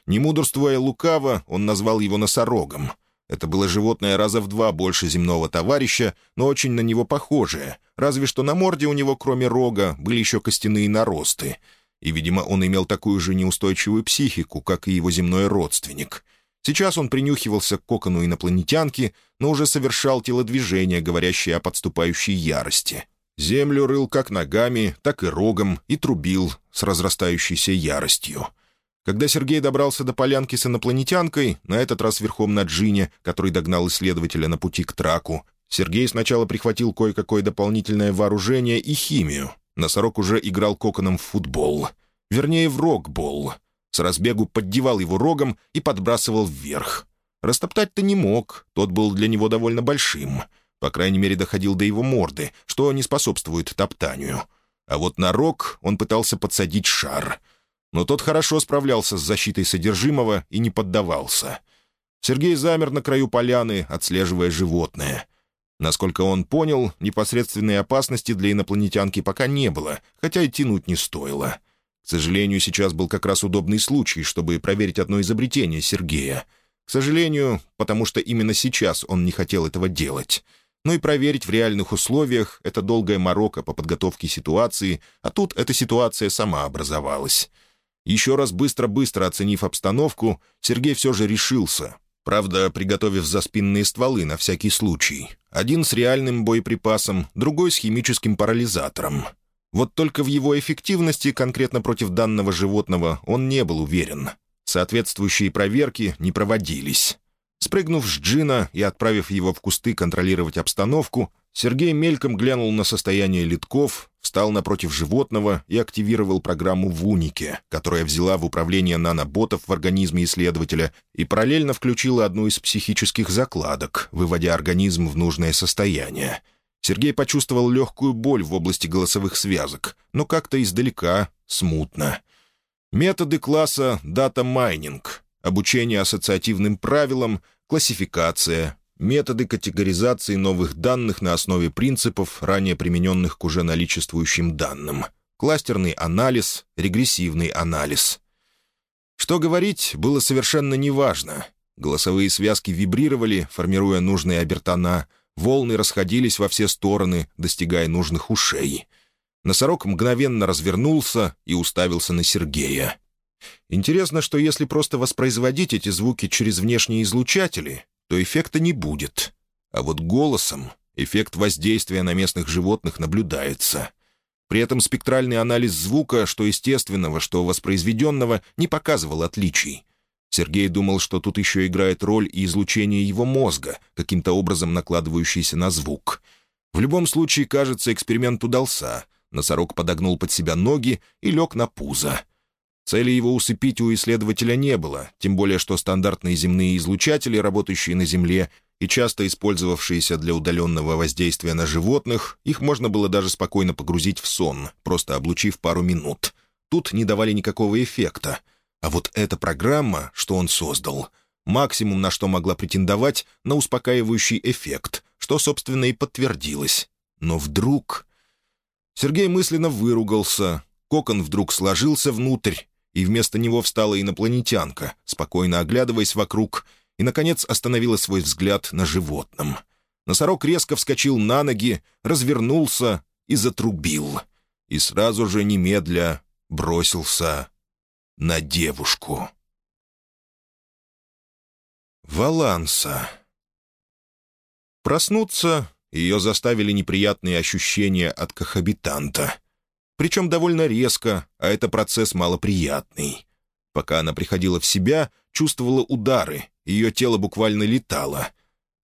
Не мудрствуя лукаво, он назвал его носорогом — это было животное раза в два больше земного товарища, но очень на него похожее, разве что на морде у него, кроме рога, были еще костяные наросты. И, видимо, он имел такую же неустойчивую психику, как и его земной родственник. Сейчас он принюхивался к кокону инопланетянки, но уже совершал телодвижения, говорящие о подступающей ярости. Землю рыл как ногами, так и рогом и трубил с разрастающейся яростью. Когда Сергей добрался до полянки с инопланетянкой, на этот раз верхом на Джине, который догнал исследователя на пути к траку, Сергей сначала прихватил кое-какое дополнительное вооружение и химию. Носорог уже играл коконом в футбол. Вернее, в рокбол. С разбегу поддевал его рогом и подбрасывал вверх. Растоптать-то не мог, тот был для него довольно большим. По крайней мере, доходил до его морды, что не способствует топтанию. А вот на рог он пытался подсадить шар — но тот хорошо справлялся с защитой содержимого и не поддавался. Сергей замер на краю поляны, отслеживая животное. Насколько он понял, непосредственной опасности для инопланетянки пока не было, хотя и тянуть не стоило. К сожалению, сейчас был как раз удобный случай, чтобы проверить одно изобретение Сергея. К сожалению, потому что именно сейчас он не хотел этого делать. Но и проверить в реальных условиях — это долгая морока по подготовке ситуации, а тут эта ситуация сама образовалась. Еще раз быстро-быстро оценив обстановку, Сергей все же решился. Правда, приготовив заспинные стволы на всякий случай. Один с реальным боеприпасом, другой с химическим парализатором. Вот только в его эффективности конкретно против данного животного он не был уверен. Соответствующие проверки не проводились. Спрыгнув с джина и отправив его в кусты контролировать обстановку, Сергей мельком глянул на состояние литков, встал напротив животного и активировал программу в Унике, которая взяла в управление наноботов в организме исследователя и параллельно включила одну из психических закладок, выводя организм в нужное состояние. Сергей почувствовал легкую боль в области голосовых связок, но как-то издалека, смутно. Методы класса «data mining», обучение ассоциативным правилам, классификация, методы категоризации новых данных на основе принципов, ранее примененных к уже наличествующим данным, кластерный анализ, регрессивный анализ. Что говорить, было совершенно неважно. Голосовые связки вибрировали, формируя нужные обертона, волны расходились во все стороны, достигая нужных ушей. Носорог мгновенно развернулся и уставился на Сергея. Интересно, что если просто воспроизводить эти звуки через внешние излучатели, то эффекта не будет. А вот голосом эффект воздействия на местных животных наблюдается. При этом спектральный анализ звука, что естественного, что воспроизведенного, не показывал отличий. Сергей думал, что тут еще играет роль и излучение его мозга, каким-то образом накладывающееся на звук. В любом случае, кажется, эксперимент удался. Носорог подогнул под себя ноги и лег на пузо. Цели его усыпить у исследователя не было, тем более что стандартные земные излучатели, работающие на Земле и часто использовавшиеся для удаленного воздействия на животных, их можно было даже спокойно погрузить в сон, просто облучив пару минут. Тут не давали никакого эффекта. А вот эта программа, что он создал, максимум на что могла претендовать, на успокаивающий эффект, что, собственно, и подтвердилось. Но вдруг... Сергей мысленно выругался. Кокон вдруг сложился внутрь, и вместо него встала инопланетянка, спокойно оглядываясь вокруг, и, наконец, остановила свой взгляд на животном. Носорог резко вскочил на ноги, развернулся и затрубил. И сразу же, немедля, бросился на девушку. Валанса. Проснуться ее заставили неприятные ощущения от кохабитанта. Причем довольно резко, а это процесс малоприятный. Пока она приходила в себя, чувствовала удары, ее тело буквально летало.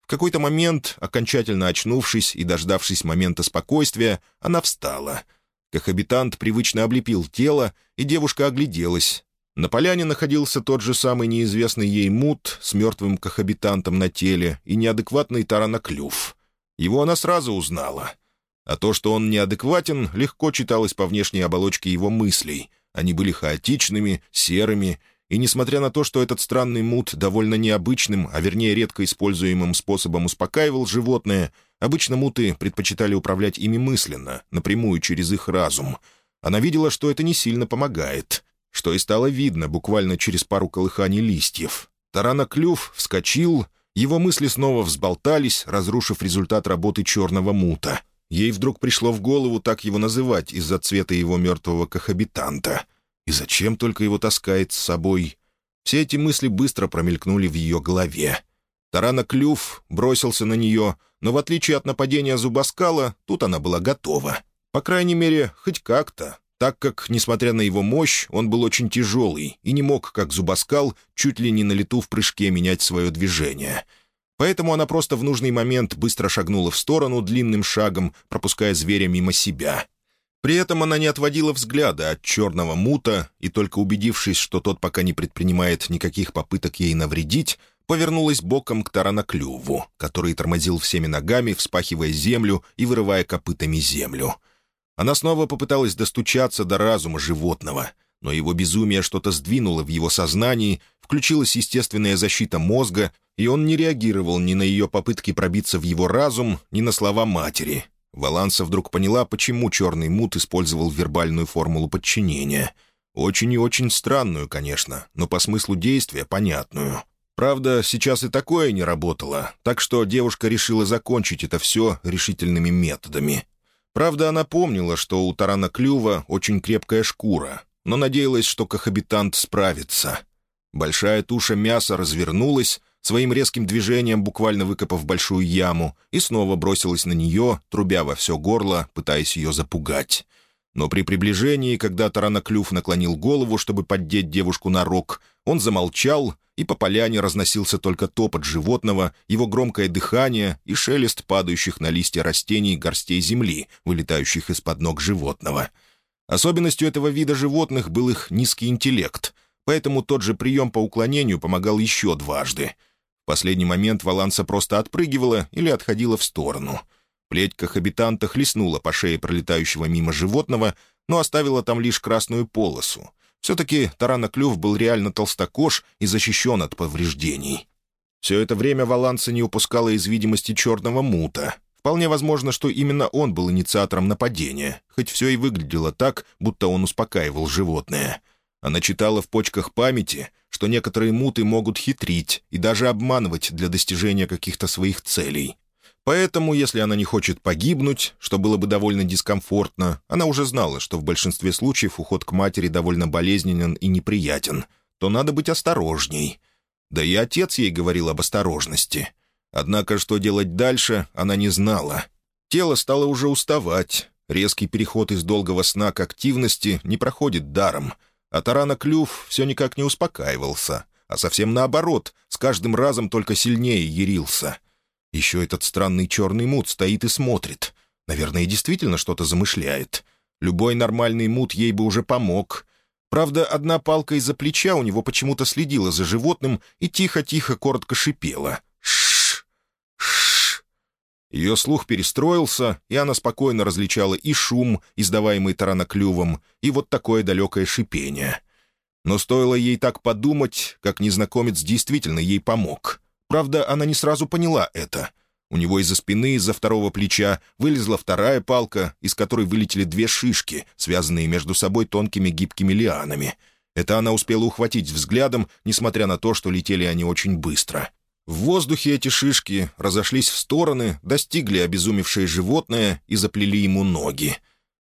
В какой-то момент, окончательно очнувшись и дождавшись момента спокойствия, она встала. Кохабитант привычно облепил тело, и девушка огляделась. На поляне находился тот же самый неизвестный ей мут с мертвым кохабитантом на теле и неадекватный тараноклюв. Его она сразу узнала — а то, что он неадекватен, легко читалось по внешней оболочке его мыслей. Они были хаотичными, серыми, и несмотря на то, что этот странный мут довольно необычным, а вернее редко используемым способом успокаивал животное, обычно муты предпочитали управлять ими мысленно, напрямую через их разум. Она видела, что это не сильно помогает, что и стало видно буквально через пару колыханий листьев. Тарана Клюв вскочил, его мысли снова взболтались, разрушив результат работы черного мута — Ей вдруг пришло в голову так его называть из-за цвета его мертвого кохабитанта. И зачем только его таскает с собой? Все эти мысли быстро промелькнули в ее голове. Тарана Клюв бросился на нее, но в отличие от нападения зубоскала, тут она была готова. По крайней мере, хоть как-то, так как, несмотря на его мощь, он был очень тяжелый и не мог, как зубоскал, чуть ли не на лету в прыжке менять свое движение — Поэтому она просто в нужный момент быстро шагнула в сторону длинным шагом, пропуская зверя мимо себя. При этом она не отводила взгляда от черного мута и, только убедившись, что тот пока не предпринимает никаких попыток ей навредить, повернулась боком к тараноклюву, который тормозил всеми ногами, вспахивая землю и вырывая копытами землю. Она снова попыталась достучаться до разума животного, но его безумие что-то сдвинуло в его сознании, включилась естественная защита мозга, и он не реагировал ни на ее попытки пробиться в его разум, ни на слова матери. Валанса вдруг поняла, почему черный мут использовал вербальную формулу подчинения. Очень и очень странную, конечно, но по смыслу действия понятную. Правда, сейчас и такое не работало, так что девушка решила закончить это все решительными методами. Правда, она помнила, что у тарана клюва очень крепкая шкура, но надеялась, что кохабитант справится. Большая туша мяса развернулась, своим резким движением буквально выкопав большую яму, и снова бросилась на нее, трубя во все горло, пытаясь ее запугать. Но при приближении, когда Тараноклюв наклонил голову, чтобы поддеть девушку на рог, он замолчал, и по поляне разносился только топот животного, его громкое дыхание и шелест падающих на листья растений горстей земли, вылетающих из-под ног животного. Особенностью этого вида животных был их низкий интеллект, поэтому тот же прием по уклонению помогал еще дважды. В последний момент Валанса просто отпрыгивала или отходила в сторону — Плеть кохабитанта хлестнула по шее пролетающего мимо животного, но оставила там лишь красную полосу. Все-таки тараноклюв был реально толстокож и защищен от повреждений. Все это время Валанса не упускала из видимости черного мута. Вполне возможно, что именно он был инициатором нападения, хоть все и выглядело так, будто он успокаивал животное. Она читала в почках памяти, что некоторые муты могут хитрить и даже обманывать для достижения каких-то своих целей. Поэтому, если она не хочет погибнуть, что было бы довольно дискомфортно, она уже знала, что в большинстве случаев уход к матери довольно болезненен и неприятен, то надо быть осторожней. Да и отец ей говорил об осторожности. Однако, что делать дальше, она не знала. Тело стало уже уставать. Резкий переход из долгого сна к активности не проходит даром, а тарана клюв все никак не успокаивался, а совсем наоборот, с каждым разом только сильнее ярился — еще этот странный черный мут стоит и смотрит. Наверное, действительно что-то замышляет. Любой нормальный мут ей бы уже помог. Правда, одна палка из-за плеча у него почему-то следила за животным и тихо-тихо коротко шипела. Ее слух перестроился, и она спокойно различала и шум, издаваемый тараноклювом, и вот такое далекое шипение. Но стоило ей так подумать, как незнакомец действительно ей помог — Правда, она не сразу поняла это. У него из-за спины, из-за второго плеча, вылезла вторая палка, из которой вылетели две шишки, связанные между собой тонкими гибкими лианами. Это она успела ухватить взглядом, несмотря на то, что летели они очень быстро. В воздухе эти шишки разошлись в стороны, достигли обезумевшее животное и заплели ему ноги.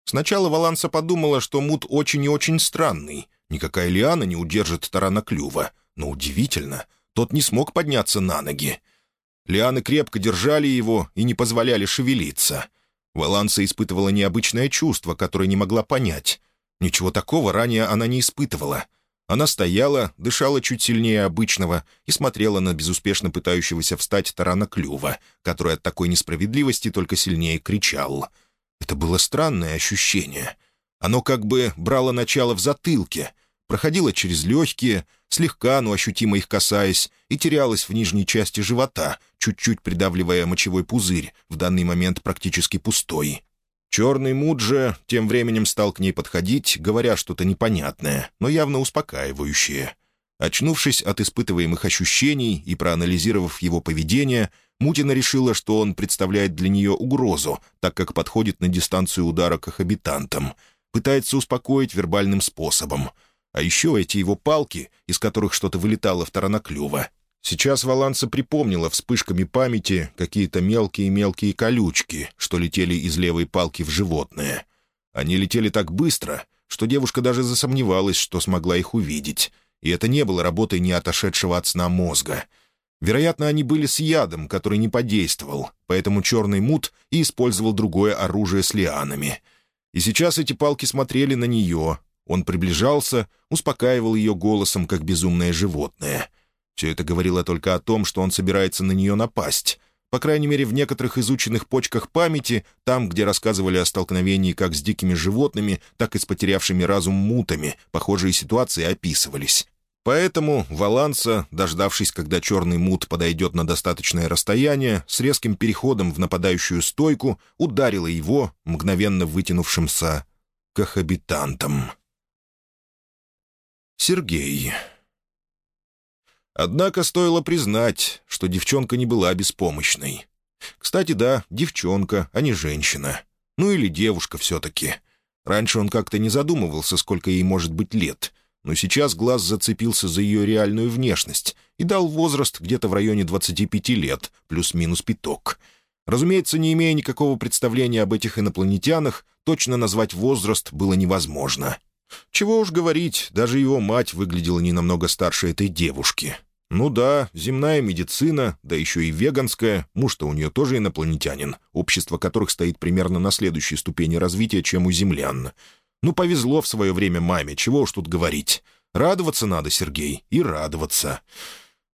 Сначала Валанса подумала, что мут очень и очень странный. Никакая лиана не удержит тарана клюва. Но удивительно — тот не смог подняться на ноги. Лианы крепко держали его и не позволяли шевелиться. Валанса испытывала необычное чувство, которое не могла понять. Ничего такого ранее она не испытывала. Она стояла, дышала чуть сильнее обычного и смотрела на безуспешно пытающегося встать тарана клюва, который от такой несправедливости только сильнее кричал. Это было странное ощущение. Оно как бы брало начало в затылке — проходила через легкие, слегка, но ощутимо их касаясь, и терялась в нижней части живота, чуть-чуть придавливая мочевой пузырь, в данный момент практически пустой. Черный Муджи тем временем стал к ней подходить, говоря что-то непонятное, но явно успокаивающее. Очнувшись от испытываемых ощущений и проанализировав его поведение, Мутина решила, что он представляет для нее угрозу, так как подходит на дистанцию удара к их. Пытается успокоить вербальным способом — а еще эти его палки, из которых что-то вылетало в тараноклюва. Сейчас Валанса припомнила вспышками памяти какие-то мелкие-мелкие колючки, что летели из левой палки в животное. Они летели так быстро, что девушка даже засомневалась, что смогла их увидеть. И это не было работой не отошедшего от сна мозга. Вероятно, они были с ядом, который не подействовал, поэтому черный мут и использовал другое оружие с лианами. И сейчас эти палки смотрели на нее, он приближался, успокаивал ее голосом, как безумное животное. Все это говорило только о том, что он собирается на нее напасть. По крайней мере, в некоторых изученных почках памяти, там, где рассказывали о столкновении как с дикими животными, так и с потерявшими разум мутами, похожие ситуации описывались. Поэтому Валанса, дождавшись, когда черный мут подойдет на достаточное расстояние, с резким переходом в нападающую стойку, ударила его, мгновенно вытянувшимся кохабитантом. Сергей. Однако стоило признать, что девчонка не была беспомощной. Кстати, да, девчонка, а не женщина. Ну или девушка все-таки. Раньше он как-то не задумывался, сколько ей может быть лет, но сейчас глаз зацепился за ее реальную внешность и дал возраст где-то в районе 25 лет, плюс-минус пяток. Разумеется, не имея никакого представления об этих инопланетянах, точно назвать возраст было невозможно — чего уж говорить, даже его мать выглядела не намного старше этой девушки. Ну да, земная медицина, да еще и веганская, муж-то у нее тоже инопланетянин, общество которых стоит примерно на следующей ступени развития, чем у землян. Ну, повезло в свое время маме, чего уж тут говорить. Радоваться надо, Сергей, и радоваться.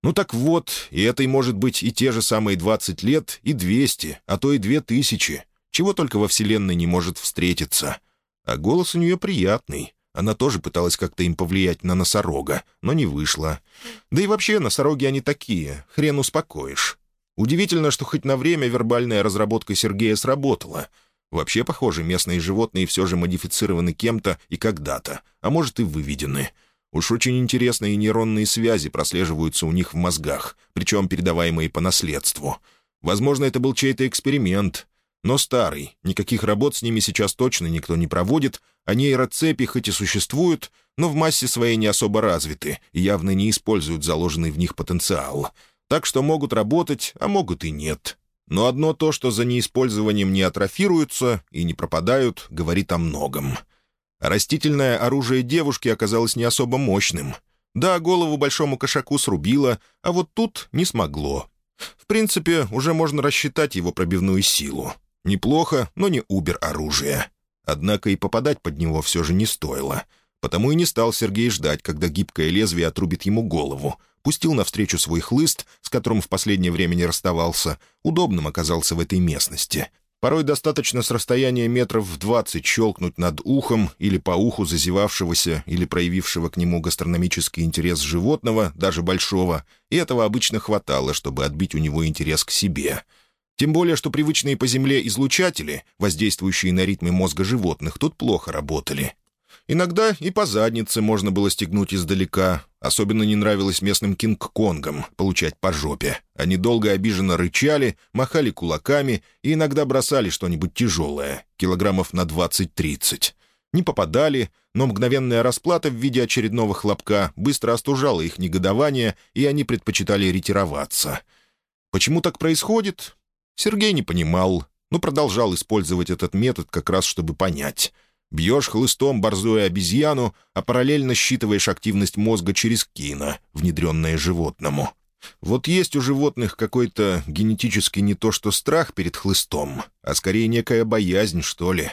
Ну так вот, и этой может быть и те же самые 20 лет, и 200, а то и 2000. Чего только во Вселенной не может встретиться. А голос у нее приятный. Она тоже пыталась как-то им повлиять на носорога, но не вышло. Да и вообще носороги они такие, хрен успокоишь. Удивительно, что хоть на время вербальная разработка Сергея сработала. Вообще, похоже, местные животные все же модифицированы кем-то и когда-то, а может и выведены. Уж очень интересные нейронные связи прослеживаются у них в мозгах, причем передаваемые по наследству. Возможно, это был чей-то эксперимент, но старый, никаких работ с ними сейчас точно никто не проводит, а нейроцепи хоть и существуют, но в массе своей не особо развиты и явно не используют заложенный в них потенциал. Так что могут работать, а могут и нет. Но одно то, что за неиспользованием не атрофируются и не пропадают, говорит о многом. растительное оружие девушки оказалось не особо мощным. Да, голову большому кошаку срубило, а вот тут не смогло. В принципе, уже можно рассчитать его пробивную силу. Неплохо, но не убер-оружие. Однако и попадать под него все же не стоило. Потому и не стал Сергей ждать, когда гибкое лезвие отрубит ему голову. Пустил навстречу свой хлыст, с которым в последнее время не расставался. Удобным оказался в этой местности. Порой достаточно с расстояния метров в двадцать щелкнуть над ухом или по уху зазевавшегося или проявившего к нему гастрономический интерес животного, даже большого, и этого обычно хватало, чтобы отбить у него интерес к себе — тем более, что привычные по Земле излучатели, воздействующие на ритмы мозга животных, тут плохо работали. Иногда и по заднице можно было стегнуть издалека. Особенно не нравилось местным Кинг-Конгам получать по жопе. Они долго обиженно рычали, махали кулаками и иногда бросали что-нибудь тяжелое, килограммов на 20-30. Не попадали, но мгновенная расплата в виде очередного хлопка быстро остужала их негодование, и они предпочитали ретироваться. Почему так происходит? Сергей не понимал, но продолжал использовать этот метод как раз, чтобы понять. Бьешь хлыстом борзую обезьяну, а параллельно считываешь активность мозга через кино, внедренное животному. Вот есть у животных какой-то генетически не то что страх перед хлыстом, а скорее некая боязнь, что ли.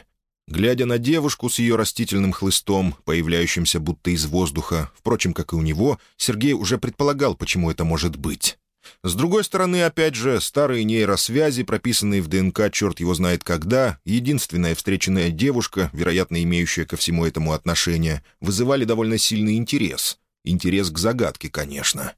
Глядя на девушку с ее растительным хлыстом, появляющимся будто из воздуха, впрочем, как и у него, Сергей уже предполагал, почему это может быть. С другой стороны, опять же, старые нейросвязи, прописанные в ДНК черт его знает когда, единственная встреченная девушка, вероятно, имеющая ко всему этому отношение, вызывали довольно сильный интерес. Интерес к загадке, конечно.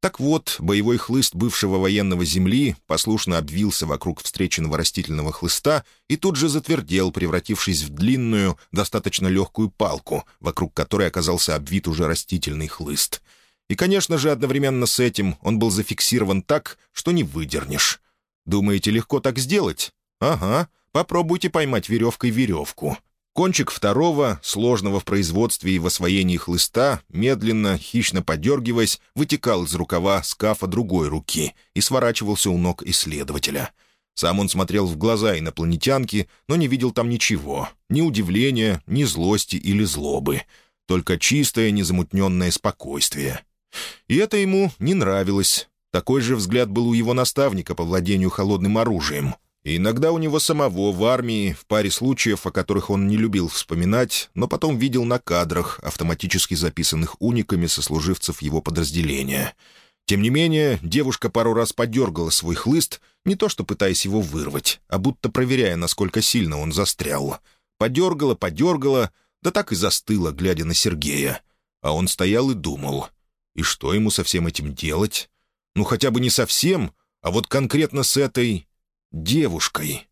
Так вот, боевой хлыст бывшего военного земли послушно обвился вокруг встреченного растительного хлыста и тут же затвердел, превратившись в длинную, достаточно легкую палку, вокруг которой оказался обвит уже растительный хлыст — и, конечно же, одновременно с этим он был зафиксирован так, что не выдернешь. Думаете, легко так сделать? Ага, попробуйте поймать веревкой веревку. Кончик второго, сложного в производстве и в освоении хлыста, медленно, хищно подергиваясь, вытекал из рукава скафа другой руки и сворачивался у ног исследователя. Сам он смотрел в глаза инопланетянки, но не видел там ничего, ни удивления, ни злости или злобы, только чистое, незамутненное спокойствие. И это ему не нравилось. Такой же взгляд был у его наставника по владению холодным оружием. И иногда у него самого в армии, в паре случаев, о которых он не любил вспоминать, но потом видел на кадрах, автоматически записанных униками сослуживцев его подразделения. Тем не менее, девушка пару раз подергала свой хлыст, не то что пытаясь его вырвать, а будто проверяя, насколько сильно он застрял. Подергала, подергала, да так и застыла, глядя на Сергея. А он стоял и думал — и что ему со всем этим делать? Ну, хотя бы не совсем, а вот конкретно с этой девушкой.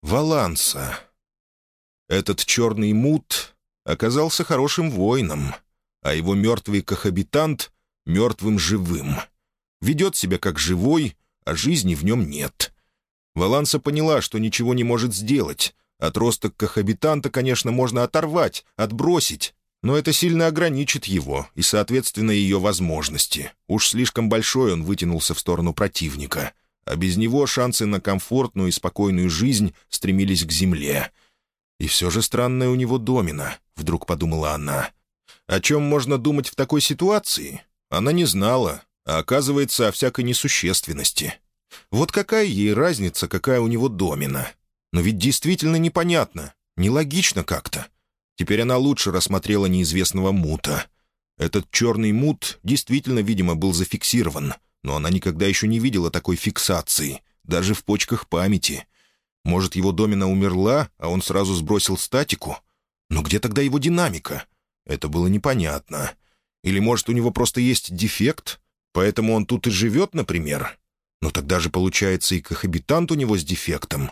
Валанса. Этот черный мут оказался хорошим воином, а его мертвый кохабитант — мертвым живым. Ведет себя как живой, а жизни в нем нет. Валанса поняла, что ничего не может сделать. Отросток кохабитанта, конечно, можно оторвать, отбросить, но это сильно ограничит его и, соответственно, ее возможности. Уж слишком большой он вытянулся в сторону противника. А без него шансы на комфортную и спокойную жизнь стремились к земле. «И все же странная у него домина», — вдруг подумала она. «О чем можно думать в такой ситуации? Она не знала, а оказывается о всякой несущественности. Вот какая ей разница, какая у него домина? Но ведь действительно непонятно, нелогично как-то. Теперь она лучше рассмотрела неизвестного мута. Этот черный мут действительно, видимо, был зафиксирован, но она никогда еще не видела такой фиксации, даже в почках памяти. Может, его домина умерла, а он сразу сбросил статику? Но где тогда его динамика? Это было непонятно. Или, может, у него просто есть дефект, поэтому он тут и живет, например? Но тогда же, получается, и кохабитант у него с дефектом.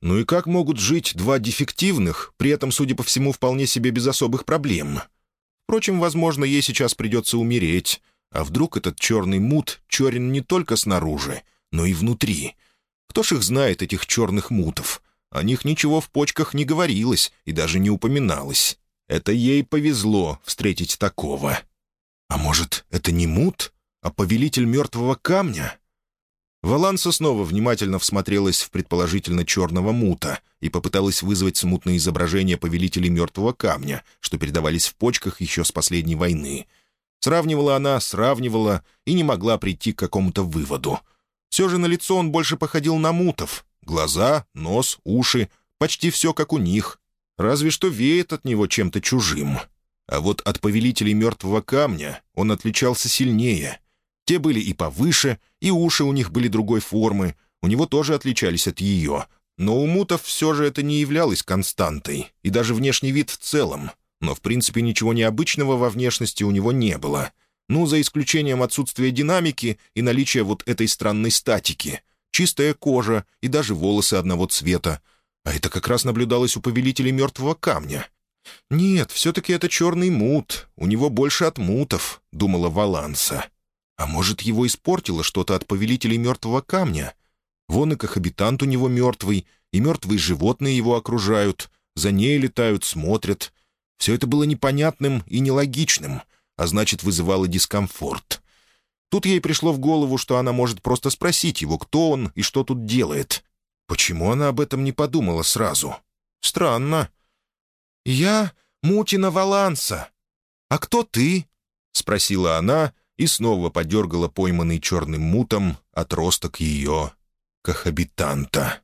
Ну и как могут жить два дефективных, при этом, судя по всему, вполне себе без особых проблем? Впрочем, возможно, ей сейчас придется умереть. А вдруг этот черный мут черен не только снаружи, но и внутри? Кто ж их знает, этих черных мутов? О них ничего в почках не говорилось и даже не упоминалось. Это ей повезло встретить такого. А может, это не мут, а повелитель мертвого камня? Валанса снова внимательно всмотрелась в предположительно черного мута и попыталась вызвать смутное изображение повелителей мертвого камня, что передавались в почках еще с последней войны. Сравнивала она, сравнивала и не могла прийти к какому-то выводу. Все же на лицо он больше походил на мутов. Глаза, нос, уши — почти все как у них. Разве что веет от него чем-то чужим. А вот от повелителей мертвого камня он отличался сильнее — те были и повыше, и уши у них были другой формы, у него тоже отличались от ее. Но у мутов все же это не являлось константой, и даже внешний вид в целом. Но в принципе ничего необычного во внешности у него не было. Ну, за исключением отсутствия динамики и наличия вот этой странной статики. Чистая кожа и даже волосы одного цвета. А это как раз наблюдалось у повелителей мертвого камня. «Нет, все-таки это черный мут. У него больше от мутов», — думала Валанса. А может, его испортило что-то от повелителей мертвого камня? Вон и кохабитант у него мертвый, и мертвые животные его окружают, за ней летают, смотрят. Все это было непонятным и нелогичным, а значит, вызывало дискомфорт. Тут ей пришло в голову, что она может просто спросить его, кто он и что тут делает. Почему она об этом не подумала сразу? Странно. «Я Мутина Валанса. А кто ты?» — спросила она, и снова подергала пойманный черным мутом отросток ее кохабитанта.